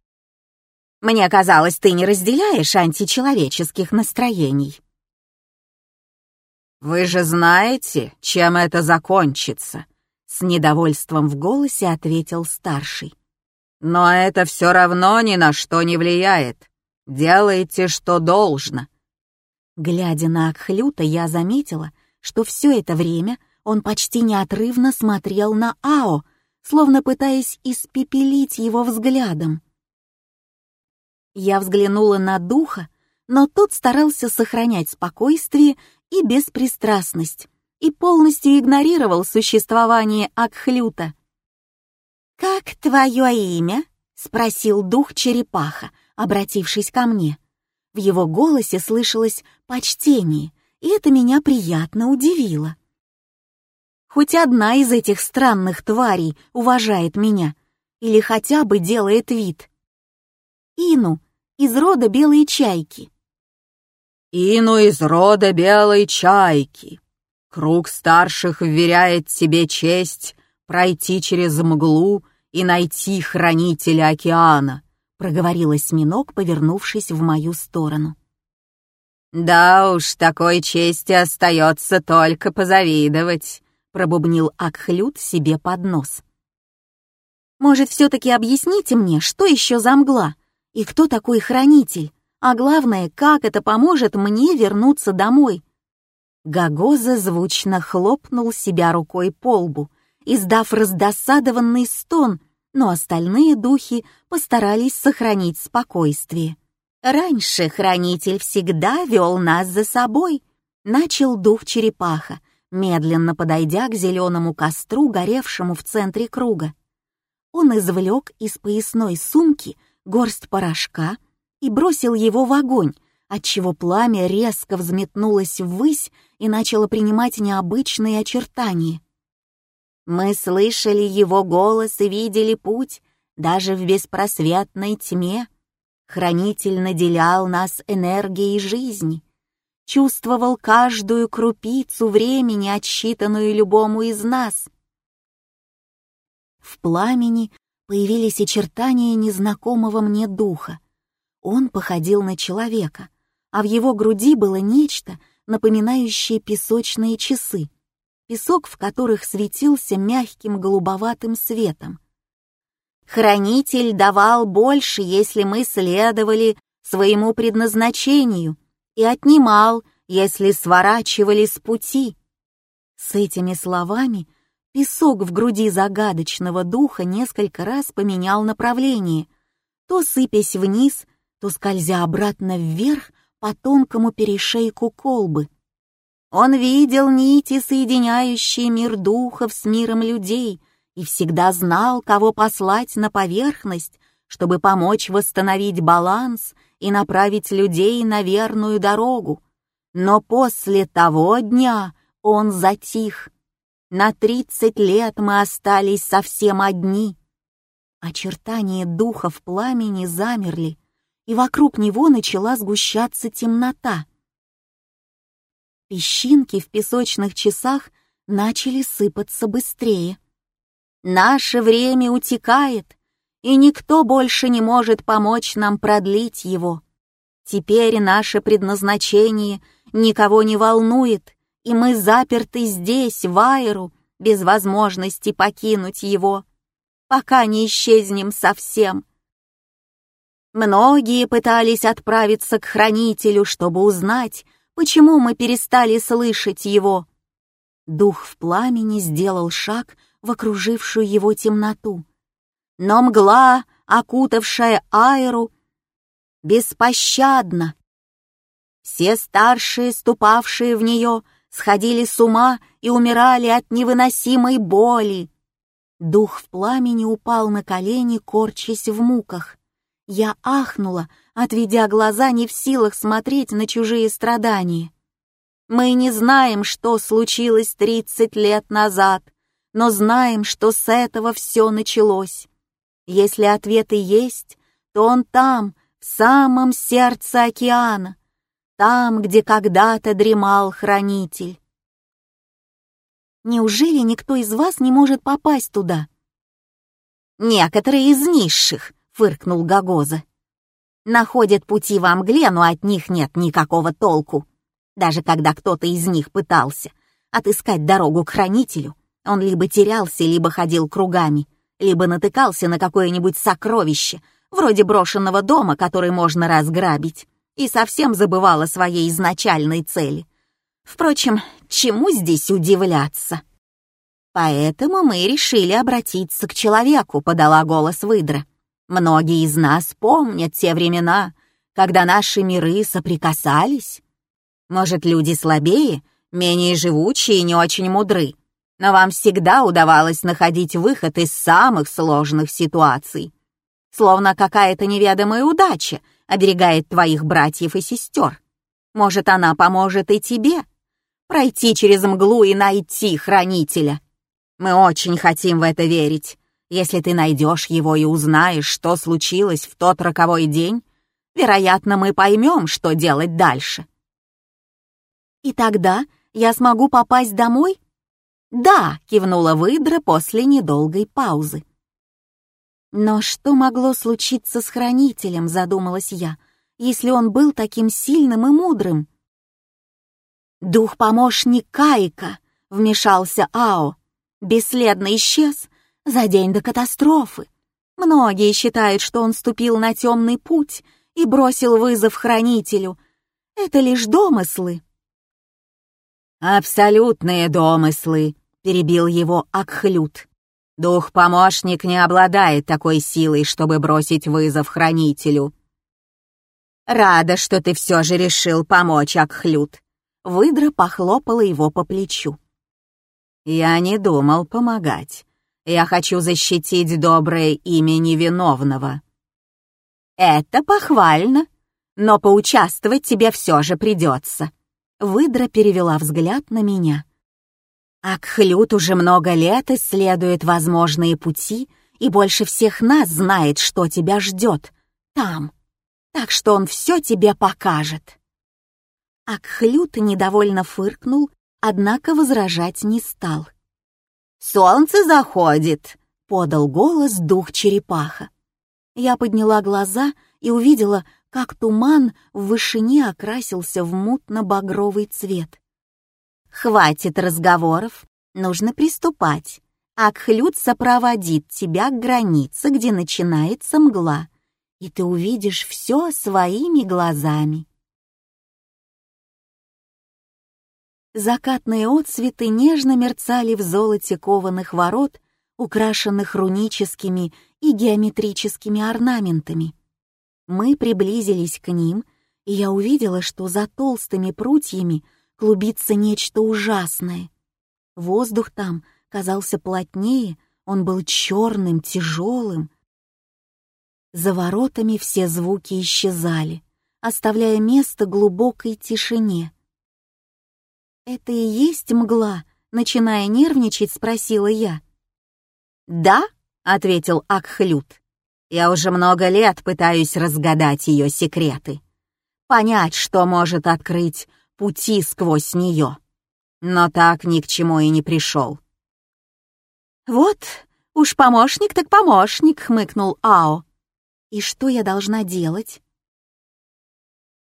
«Мне казалось, ты не разделяешь античеловеческих настроений». «Вы же знаете, чем это закончится?» С недовольством в голосе ответил старший. «Но это все равно ни на что не влияет. Делайте, что должно». Глядя на Акхлюта, я заметила, что все это время он почти неотрывно смотрел на Ао, словно пытаясь испепелить его взглядом. Я взглянула на духа, но тот старался сохранять спокойствие и беспристрастность и полностью игнорировал существование Акхлюта. «Как твое имя?» — спросил дух черепаха, обратившись ко мне. В его голосе слышалось почтение, и это меня приятно удивило. Хоть одна из этих странных тварей уважает меня или хотя бы делает вид. Ину из рода белой чайки. Ину из рода белой чайки. Круг старших вверяет тебе честь пройти через мглу и найти хранителя океана, проговорил осьминог, повернувшись в мою сторону. Да уж, такой чести остается только позавидовать пробубнил Акхлют себе под нос. «Может, все-таки объясните мне, что еще за мгла? И кто такой хранитель? А главное, как это поможет мне вернуться домой?» Гагоза звучно хлопнул себя рукой по лбу, издав раздосадованный стон, но остальные духи постарались сохранить спокойствие. «Раньше хранитель всегда вел нас за собой», — начал дух черепаха, медленно подойдя к зеленому костру, горевшему в центре круга. Он извлек из поясной сумки горсть порошка и бросил его в огонь, отчего пламя резко взметнулось ввысь и начало принимать необычные очертания. Мы слышали его голос и видели путь, даже в беспросветной тьме. Хранитель наделял нас энергией жизни чувствовал каждую крупицу времени, отсчитанную любому из нас. В пламени появились очертания незнакомого мне духа. Он походил на человека, а в его груди было нечто, напоминающее песочные часы, песок в которых светился мягким голубоватым светом. Хранитель давал больше, если мы следовали своему предназначению, и отнимал, если сворачивали с пути. С этими словами песок в груди загадочного духа несколько раз поменял направление, то сыпясь вниз, то скользя обратно вверх по тонкому перешейку колбы. Он видел нити, соединяющие мир духов с миром людей, и всегда знал, кого послать на поверхность, чтобы помочь восстановить баланс и направить людей на верную дорогу. Но после того дня он затих. На тридцать лет мы остались совсем одни. Очертания духа в пламени замерли, и вокруг него начала сгущаться темнота. Песчинки в песочных часах начали сыпаться быстрее. Наше время утекает, и никто больше не может помочь нам продлить его. Теперь наше предназначение никого не волнует, и мы заперты здесь, в Айру, без возможности покинуть его, пока не исчезнем совсем. Многие пытались отправиться к Хранителю, чтобы узнать, почему мы перестали слышать его. Дух в пламени сделал шаг в окружившую его темноту но мгла, окутавшая Айру, беспощадна. Все старшие, ступавшие в нее, сходили с ума и умирали от невыносимой боли. Дух в пламени упал на колени, корчась в муках. Я ахнула, отведя глаза, не в силах смотреть на чужие страдания. Мы не знаем, что случилось тридцать лет назад, но знаем, что с этого все началось. Если ответы есть, то он там, в самом сердце океана, там, где когда-то дремал хранитель. Неужели никто из вас не может попасть туда? Некоторые из низших, фыркнул Гагоза. Находят пути во мгле, но от них нет никакого толку. Даже когда кто-то из них пытался отыскать дорогу к хранителю, он либо терялся, либо ходил кругами, либо натыкался на какое-нибудь сокровище, вроде брошенного дома, который можно разграбить, и совсем забывал о своей изначальной цели. Впрочем, чему здесь удивляться? Поэтому мы решили обратиться к человеку, подала голос выдра. Многие из нас помнят те времена, когда наши миры соприкасались. Может, люди слабее, менее живучие и не очень мудры, но вам всегда удавалось находить выход из самых сложных ситуаций. Словно какая-то неведомая удача оберегает твоих братьев и сестер. Может, она поможет и тебе пройти через мглу и найти хранителя. Мы очень хотим в это верить. Если ты найдешь его и узнаешь, что случилось в тот роковой день, вероятно, мы поймем, что делать дальше. И тогда я смогу попасть домой? Да, кивнула выдра после недолгой паузы. Но что могло случиться с хранителем, задумалась я, если он был таким сильным и мудрым? Дух-помощник Каика, вмешался Ао, бесследно исчез за день до катастрофы. Многие считают, что он ступил на темный путь и бросил вызов хранителю. Это лишь домыслы. «Абсолютные домыслы», — перебил его Акхлют. «Дух-помощник не обладает такой силой, чтобы бросить вызов хранителю». «Рада, что ты все же решил помочь, Акхлют». Выдра похлопала его по плечу. «Я не думал помогать. Я хочу защитить доброе имя невиновного». «Это похвально, но поучаствовать тебе все же придется», Выдра перевела взгляд на меня. Акхлют уже много лет исследует возможные пути и больше всех нас знает, что тебя ждет там. Так что он все тебе покажет. Акхлют недовольно фыркнул, однако возражать не стал. «Солнце заходит!» — подал голос дух черепаха. Я подняла глаза и увидела, как туман в вышине окрасился в мутно-багровый цвет. «Хватит разговоров, нужно приступать. Акхлют сопроводит тебя к границе, где начинается мгла, и ты увидишь все своими глазами». Закатные отцветы нежно мерцали в золоте кованых ворот, украшенных руническими и геометрическими орнаментами. Мы приблизились к ним, и я увидела, что за толстыми прутьями клубится нечто ужасное. Воздух там казался плотнее, он был черным, тяжелым. За воротами все звуки исчезали, оставляя место глубокой тишине. «Это и есть мгла?» — начиная нервничать, спросила я. «Да», — ответил Акхлют. Я уже много лет пытаюсь разгадать ее секреты, понять, что может открыть пути сквозь нее, но так ни к чему и не пришел. «Вот, уж помощник так помощник», — хмыкнул Ао. «И что я должна делать?»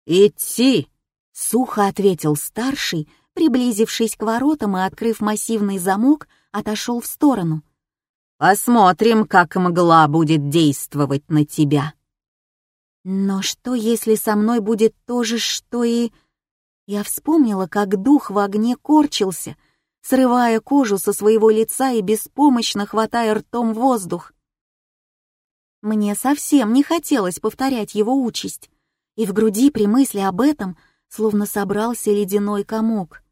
«Идти», — сухо ответил старший, приблизившись к воротам и, открыв массивный замок, отошел в сторону — Посмотрим, как мгла будет действовать на тебя. Но что, если со мной будет то же, что и... Я вспомнила, как дух в огне корчился, срывая кожу со своего лица и беспомощно хватая ртом воздух. Мне совсем не хотелось повторять его участь, и в груди при мысли об этом словно собрался ледяной комок.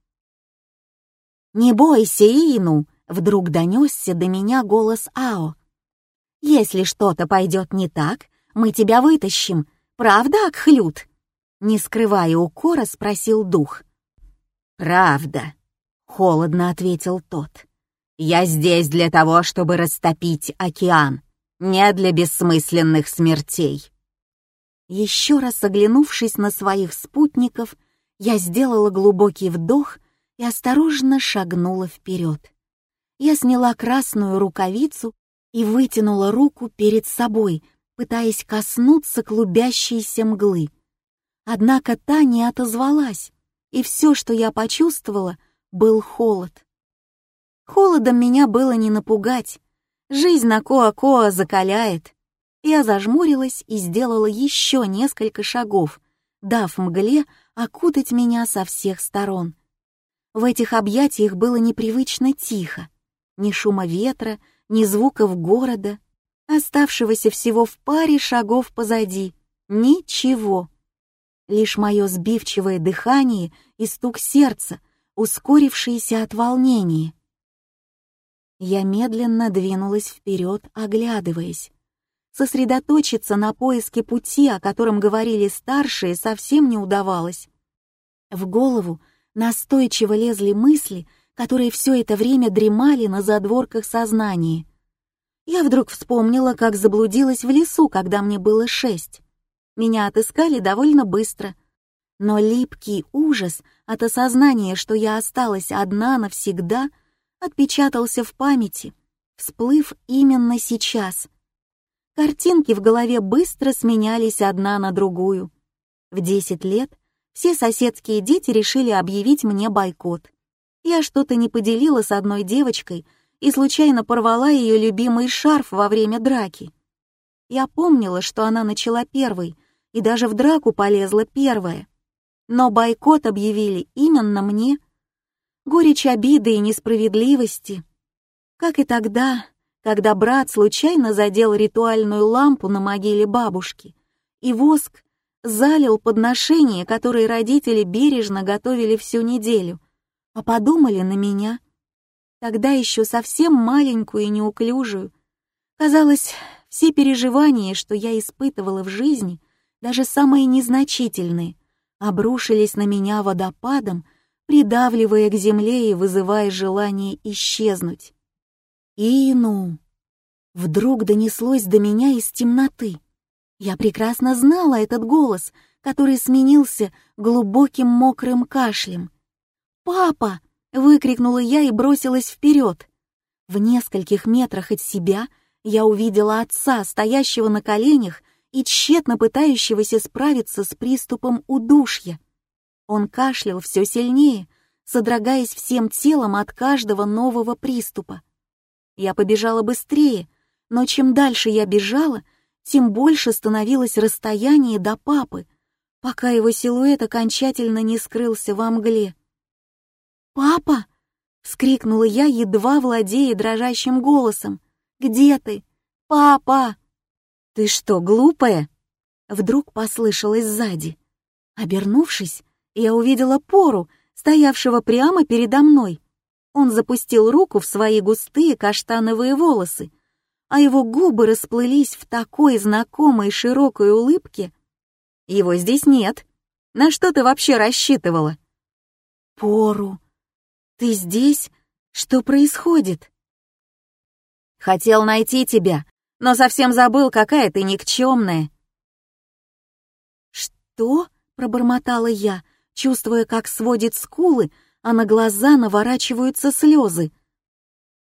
«Не бойся, Ину!» Вдруг донесся до меня голос Ао. «Если что-то пойдет не так, мы тебя вытащим. Правда, Акхлют?» Не скрывая укора, спросил дух. «Правда», — холодно ответил тот. «Я здесь для того, чтобы растопить океан, не для бессмысленных смертей». Еще раз оглянувшись на своих спутников, я сделала глубокий вдох и осторожно шагнула вперед. Я сняла красную рукавицу и вытянула руку перед собой, пытаясь коснуться клубящейся мглы. Однако та не отозвалась, и все, что я почувствовала, был холод. Холодом меня было не напугать. Жизнь на Коа-Коа закаляет. Я зажмурилась и сделала еще несколько шагов, дав мгле окутать меня со всех сторон. В этих объятиях было непривычно тихо. Ни шума ветра, ни звуков города, оставшегося всего в паре шагов позади. Ничего. Лишь мое сбивчивое дыхание и стук сердца, ускорившиеся от волнения. Я медленно двинулась вперед, оглядываясь. Сосредоточиться на поиске пути, о котором говорили старшие, совсем не удавалось. В голову настойчиво лезли мысли, которые все это время дремали на задворках сознания. Я вдруг вспомнила, как заблудилась в лесу, когда мне было шесть. Меня отыскали довольно быстро. Но липкий ужас от осознания, что я осталась одна навсегда, отпечатался в памяти, всплыв именно сейчас. Картинки в голове быстро сменялись одна на другую. В десять лет все соседские дети решили объявить мне бойкот. Я что-то не поделила с одной девочкой — и случайно порвала ее любимый шарф во время драки. Я помнила, что она начала первой и даже в драку полезла первая. Но бойкот объявили именно мне. Горечь обиды и несправедливости. Как и тогда, когда брат случайно задел ритуальную лампу на могиле бабушки, и воск залил подношения, которые родители бережно готовили всю неделю, а подумали на меня — тогда еще совсем маленькую и неуклюжую. Казалось, все переживания, что я испытывала в жизни, даже самые незначительные, обрушились на меня водопадом, придавливая к земле и вызывая желание исчезнуть. И ну! Вдруг донеслось до меня из темноты. Я прекрасно знала этот голос, который сменился глубоким мокрым кашлем. «Папа!» Выкрикнула я и бросилась вперед. В нескольких метрах от себя я увидела отца, стоящего на коленях и тщетно пытающегося справиться с приступом удушья. Он кашлял все сильнее, содрогаясь всем телом от каждого нового приступа. Я побежала быстрее, но чем дальше я бежала, тем больше становилось расстояние до папы, пока его силуэт окончательно не скрылся во мгле. «Папа!» — вскрикнула я, едва владея дрожащим голосом. «Где ты? Папа!» «Ты что, глупая?» Вдруг послышалось сзади. Обернувшись, я увидела Пору, стоявшего прямо передо мной. Он запустил руку в свои густые каштановые волосы, а его губы расплылись в такой знакомой широкой улыбке. «Его здесь нет. На что ты вообще рассчитывала?» «Пору», «Ты здесь? Что происходит?» «Хотел найти тебя, но совсем забыл, какая ты никчемная». «Что?» — пробормотала я, чувствуя, как сводит скулы, а на глаза наворачиваются слезы.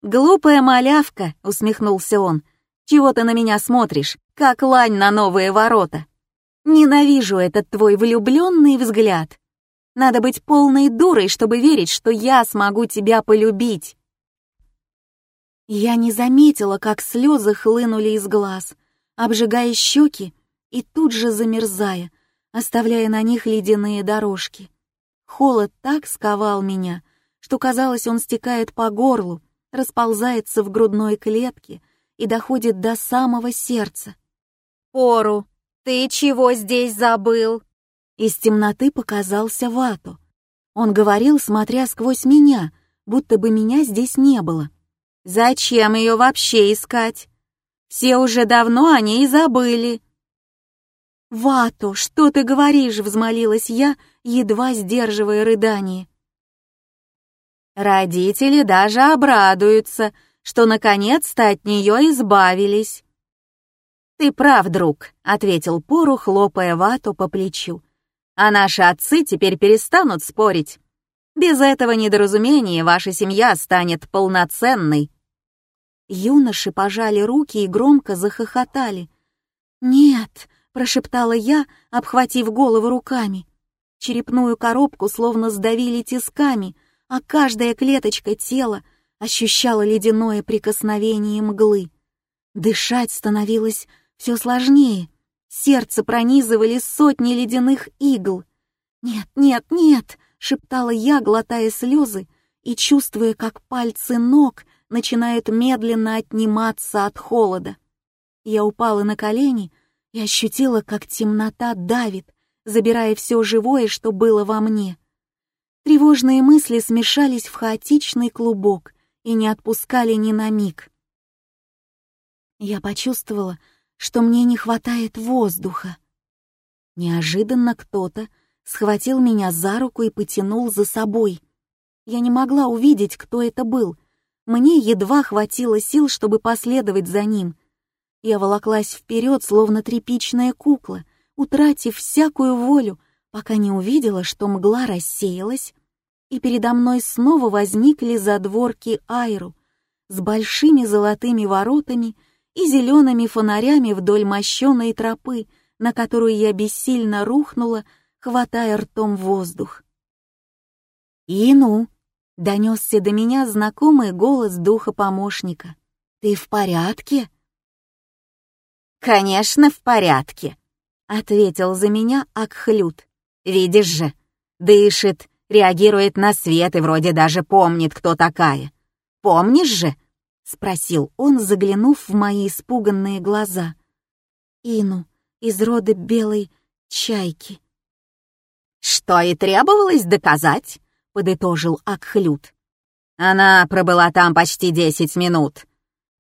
«Глупая малявка!» — усмехнулся он. «Чего ты на меня смотришь, как лань на новые ворота? Ненавижу этот твой влюбленный взгляд. Надо быть полной дурой, чтобы верить, что я смогу тебя полюбить. Я не заметила, как слезы хлынули из глаз, обжигая щеки и тут же замерзая, оставляя на них ледяные дорожки. Холод так сковал меня, что казалось, он стекает по горлу, расползается в грудной клетке и доходит до самого сердца. «Пору, ты чего здесь забыл?» Из темноты показался Вату. Он говорил, смотря сквозь меня, будто бы меня здесь не было. «Зачем ее вообще искать? Все уже давно о ней забыли». «Вату, что ты говоришь?» — взмолилась я, едва сдерживая рыдание. Родители даже обрадуются, что наконец-то от нее избавились. «Ты прав, друг», — ответил Пору, хлопая вату по плечу. «А наши отцы теперь перестанут спорить. Без этого недоразумения ваша семья станет полноценной». Юноши пожали руки и громко захохотали. «Нет», — прошептала я, обхватив голову руками. Черепную коробку словно сдавили тисками, а каждая клеточка тела ощущала ледяное прикосновение мглы. Дышать становилось все сложнее. Сердце пронизывали сотни ледяных игл. «Нет, нет, нет!» — шептала я, глотая слезы и чувствуя, как пальцы ног начинают медленно отниматься от холода. Я упала на колени и ощутила, как темнота давит, забирая все живое, что было во мне. Тревожные мысли смешались в хаотичный клубок и не отпускали ни на миг. Я почувствовала, что мне не хватает воздуха. Неожиданно кто-то схватил меня за руку и потянул за собой. Я не могла увидеть, кто это был. Мне едва хватило сил, чтобы последовать за ним. Я волоклась вперед, словно тряпичная кукла, утратив всякую волю, пока не увидела, что мгла рассеялась, и передо мной снова возникли задворки Айру с большими золотыми воротами и зелеными фонарями вдоль мощеной тропы, на которую я бессильно рухнула, хватая ртом воздух. «Ину!» — донесся до меня знакомый голос духа помощника. «Ты в порядке?» «Конечно, в порядке», — ответил за меня Акхлют. «Видишь же, дышит, реагирует на свет и вроде даже помнит, кто такая. Помнишь же?» — спросил он, заглянув в мои испуганные глаза. «Ину, из рода белой чайки». «Что и требовалось доказать», — подытожил Акхлют. «Она пробыла там почти десять минут.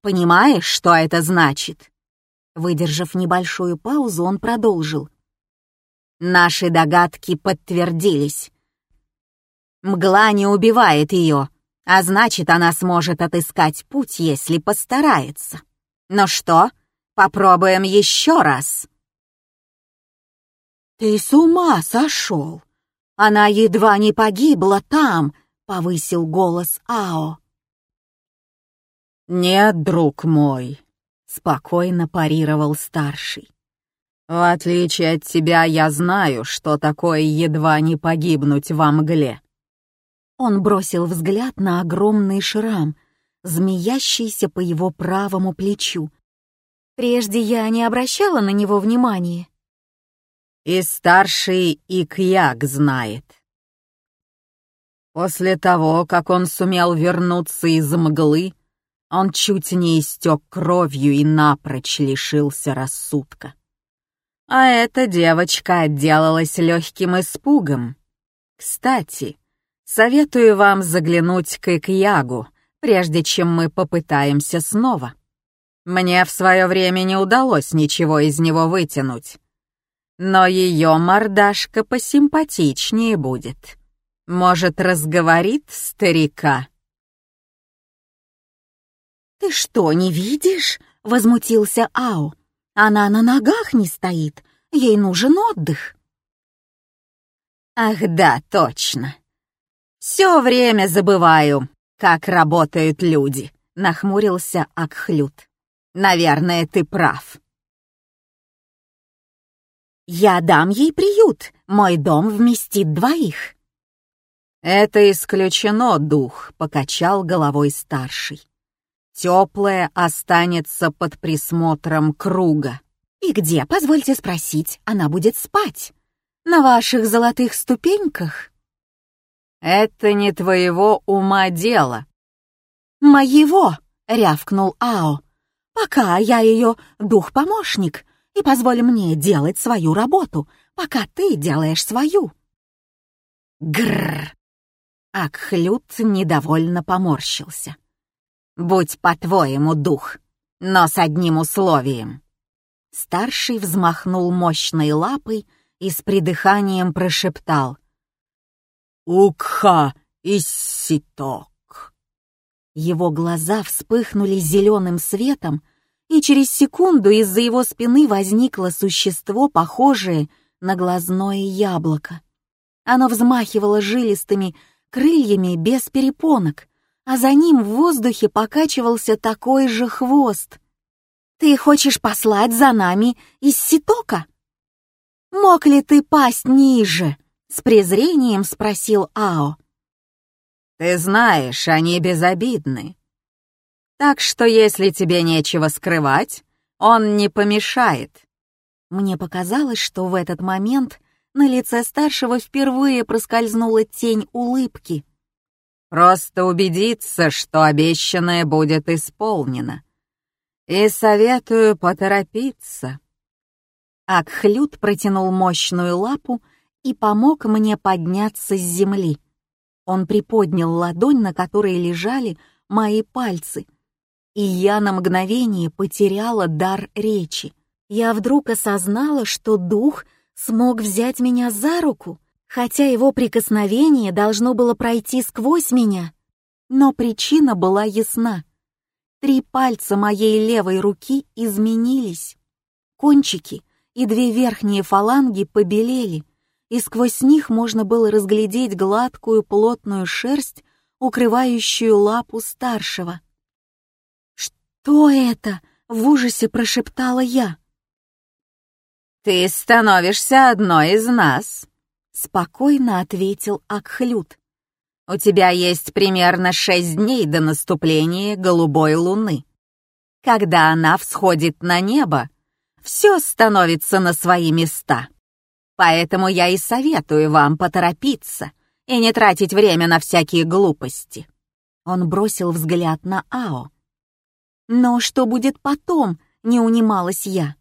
Понимаешь, что это значит?» Выдержав небольшую паузу, он продолжил. «Наши догадки подтвердились. Мгла не убивает ее, а значит, она сможет отыскать путь, если постарается. Ну что, попробуем еще раз. «Ты с ума сошел! Она едва не погибла там!» — повысил голос Ао. «Нет, друг мой», — спокойно парировал старший. «В отличие от тебя, я знаю, что такое едва не погибнуть во мгле. Он бросил взгляд на огромный шрам, змеящийся по его правому плечу. Прежде я не обращала на него внимания. И старший Икьяк знает. После того, как он сумел вернуться из мглы, он чуть не истек кровью и напрочь лишился рассудка. А эта девочка отделалась легким испугом. Кстати, Советую вам заглянуть к Икьягу, прежде чем мы попытаемся снова. Мне в свое время не удалось ничего из него вытянуть. Но ее мордашка посимпатичнее будет. Может, разговорит старика? «Ты что, не видишь?» — возмутился Ао. «Она на ногах не стоит, ей нужен отдых». «Ах да, точно. «Все время забываю, как работают люди», — нахмурился Акхлют. «Наверное, ты прав». «Я дам ей приют, мой дом вместит двоих». «Это исключено, дух», — покачал головой старший. «Теплое останется под присмотром круга». «И где, позвольте спросить, она будет спать? На ваших золотых ступеньках?» «Это не твоего ума дело». «Моего!» — рявкнул Ао. «Пока я ее дух-помощник, и позволь мне делать свою работу, пока ты делаешь свою». Гррр! Акхлют недовольно поморщился. «Будь по-твоему, дух, но с одним условием». Старший взмахнул мощной лапой и с придыханием прошептал — «Укха Исситок». Его глаза вспыхнули зеленым светом, и через секунду из-за его спины возникло существо, похожее на глазное яблоко. Оно взмахивало жилистыми крыльями без перепонок, а за ним в воздухе покачивался такой же хвост. «Ты хочешь послать за нами из Ситока?» «Мог ли ты пасть ниже?» — с презрением спросил Ао. «Ты знаешь, они безобидны. Так что если тебе нечего скрывать, он не помешает». Мне показалось, что в этот момент на лице старшего впервые проскользнула тень улыбки. «Просто убедиться, что обещанное будет исполнено. И советую поторопиться». Акхлют протянул мощную лапу и помог мне подняться с земли. Он приподнял ладонь, на которой лежали мои пальцы, и я на мгновение потеряла дар речи. Я вдруг осознала, что дух смог взять меня за руку, хотя его прикосновение должно было пройти сквозь меня. Но причина была ясна. Три пальца моей левой руки изменились. Кончики и две верхние фаланги побелели, и сквозь них можно было разглядеть гладкую плотную шерсть, укрывающую лапу старшего. «Что это?» — в ужасе прошептала я. «Ты становишься одной из нас», — спокойно ответил Акхлют. «У тебя есть примерно шесть дней до наступления голубой луны. Когда она всходит на небо, все становится на свои места. Поэтому я и советую вам поторопиться и не тратить время на всякие глупости». Он бросил взгляд на Ао. «Но что будет потом?» — не унималась я.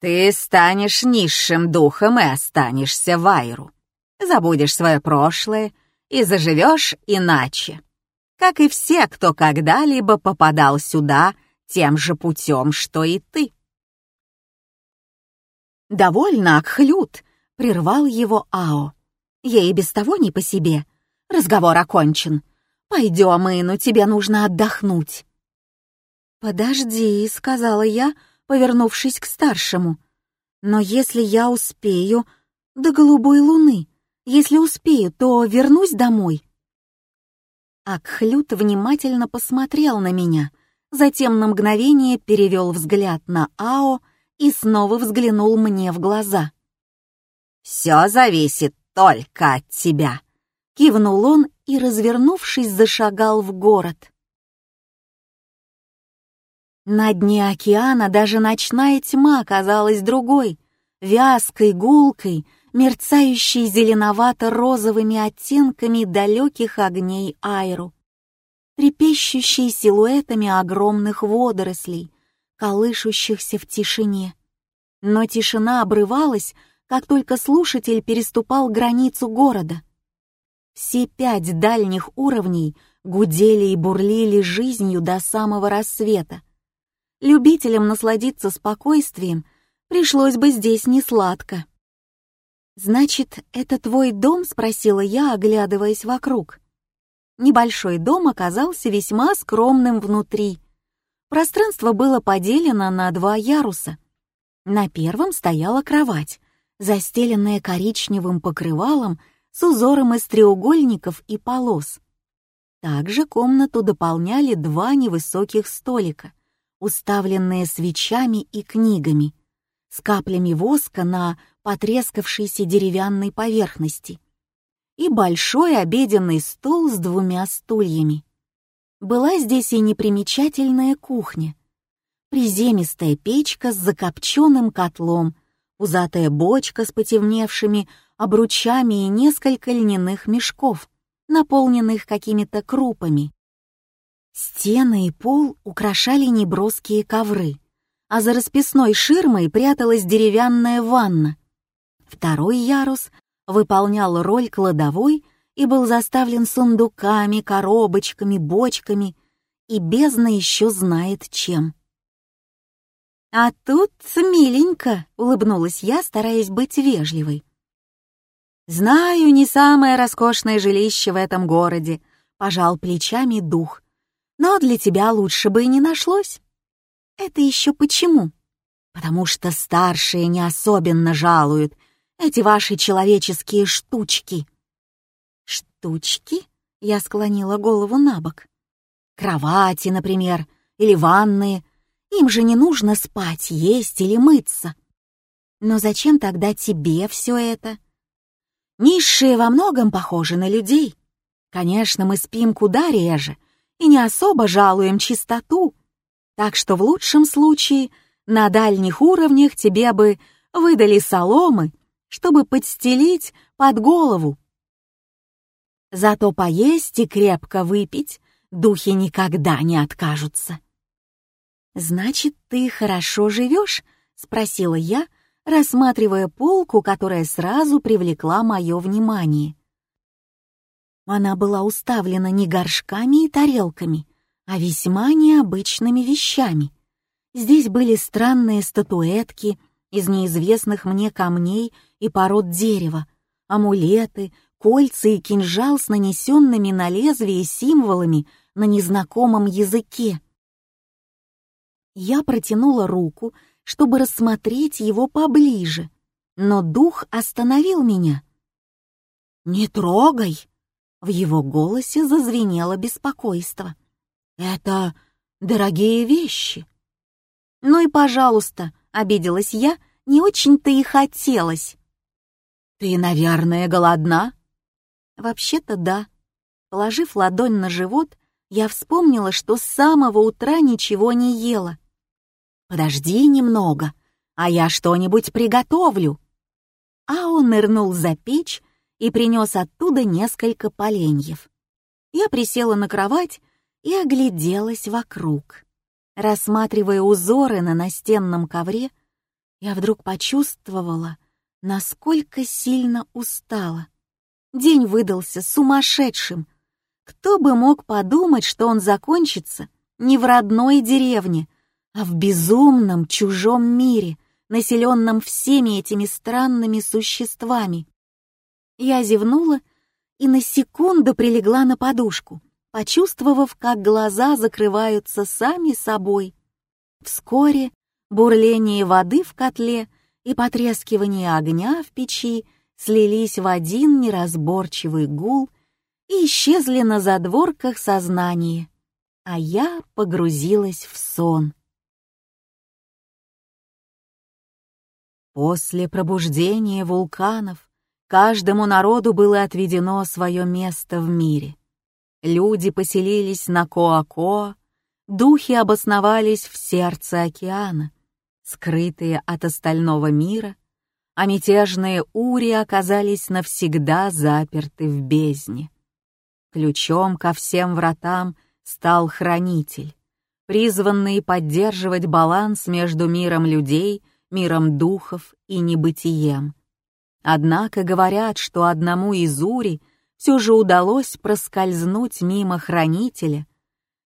«Ты станешь низшим духом и останешься в Айру. Забудешь свое прошлое и заживешь иначе, как и все, кто когда-либо попадал сюда тем же путем, что и ты». «Довольно, Акхлют!» — прервал его Ао. «Ей без того не по себе. Разговор окончен. Пойдем, Ину, тебе нужно отдохнуть». «Подожди», — сказала я, повернувшись к старшему. «Но если я успею до голубой луны, если успею, то вернусь домой». Акхлют внимательно посмотрел на меня, затем на мгновение перевел взгляд на Ао — и снова взглянул мне в глаза. «Все зависит только от тебя», — кивнул он и, развернувшись, зашагал в город. На дне океана даже ночная тьма казалась другой, вязкой, гулкой, мерцающей зеленовато-розовыми оттенками далеких огней Айру, трепещущей силуэтами огромных водорослей, колышущихся в тишине. Но тишина обрывалась, как только слушатель переступал границу города. Все пять дальних уровней гудели и бурлили жизнью до самого рассвета. Любителям насладиться спокойствием пришлось бы здесь не сладко. «Значит, это твой дом?» — спросила я, оглядываясь вокруг. Небольшой дом оказался весьма скромным внутри — Пространство было поделено на два яруса. На первом стояла кровать, застеленная коричневым покрывалом с узором из треугольников и полос. Также комнату дополняли два невысоких столика, уставленные свечами и книгами, с каплями воска на потрескавшейся деревянной поверхности, и большой обеденный стол с двумя стульями. Была здесь и непримечательная кухня. Приземистая печка с закопченным котлом, пузатая бочка с потемневшими обручами и несколько льняных мешков, наполненных какими-то крупами. Стены и пол украшали неброские ковры, а за расписной ширмой пряталась деревянная ванна. Второй ярус выполнял роль кладовой и был заставлен сундуками, коробочками, бочками и бездна еще знает чем. «А тут миленько», — улыбнулась я, стараясь быть вежливой. «Знаю, не самое роскошное жилище в этом городе», — пожал плечами дух. «Но для тебя лучше бы и не нашлось». Это еще почему? Потому что старшие не особенно жалуют эти ваши человеческие штучки. Штучки? Я склонила голову на бок. Кровати, например, или ванные. Им же не нужно спать, есть или мыться. Но зачем тогда тебе все это? Низшие во многом похожи на людей. Конечно, мы спим куда реже и не особо жалуем чистоту. Так что в лучшем случае на дальних уровнях тебе бы выдали соломы, чтобы подстелить под голову. Зато поесть и крепко выпить духи никогда не откажутся. «Значит, ты хорошо живешь?» — спросила я, рассматривая полку, которая сразу привлекла мое внимание. Она была уставлена не горшками и тарелками, а весьма необычными вещами. Здесь были странные статуэтки из неизвестных мне камней и пород дерева, амулеты, кольца и кинжал с нанесенными на лезвие символами на незнакомом языке. Я протянула руку, чтобы рассмотреть его поближе, но дух остановил меня. «Не трогай!» В его голосе зазвенело беспокойство. «Это дорогие вещи». «Ну и пожалуйста», — обиделась я, — «не очень-то и хотелось». «Ты, наверное, голодна?» «Вообще-то да». Положив ладонь на живот, я вспомнила, что с самого утра ничего не ела. «Подожди немного, а я что-нибудь приготовлю». А он нырнул за печь и принес оттуда несколько поленьев. Я присела на кровать и огляделась вокруг. Рассматривая узоры на настенном ковре, я вдруг почувствовала, насколько сильно устала. День выдался сумасшедшим. Кто бы мог подумать, что он закончится не в родной деревне, а в безумном чужом мире, населенном всеми этими странными существами. Я зевнула и на секунду прилегла на подушку, почувствовав, как глаза закрываются сами собой. Вскоре бурление воды в котле и потрескивание огня в печи слились в один неразборчивый гул и исчезли на задворках сознания, а я погрузилась в сон. После пробуждения вулканов каждому народу было отведено свое место в мире. Люди поселились на Коако, духи обосновались в сердце океана, скрытые от остального мира, а мятежные ури оказались навсегда заперты в бездне. Ключом ко всем вратам стал хранитель, призванный поддерживать баланс между миром людей миром духов и небытием. Однако говорят, что одному из Ури все же удалось проскользнуть мимо хранителя,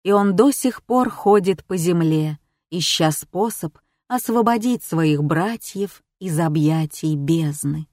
и он до сих пор ходит по земле, ища способ освободить своих братьев из объятий бездны.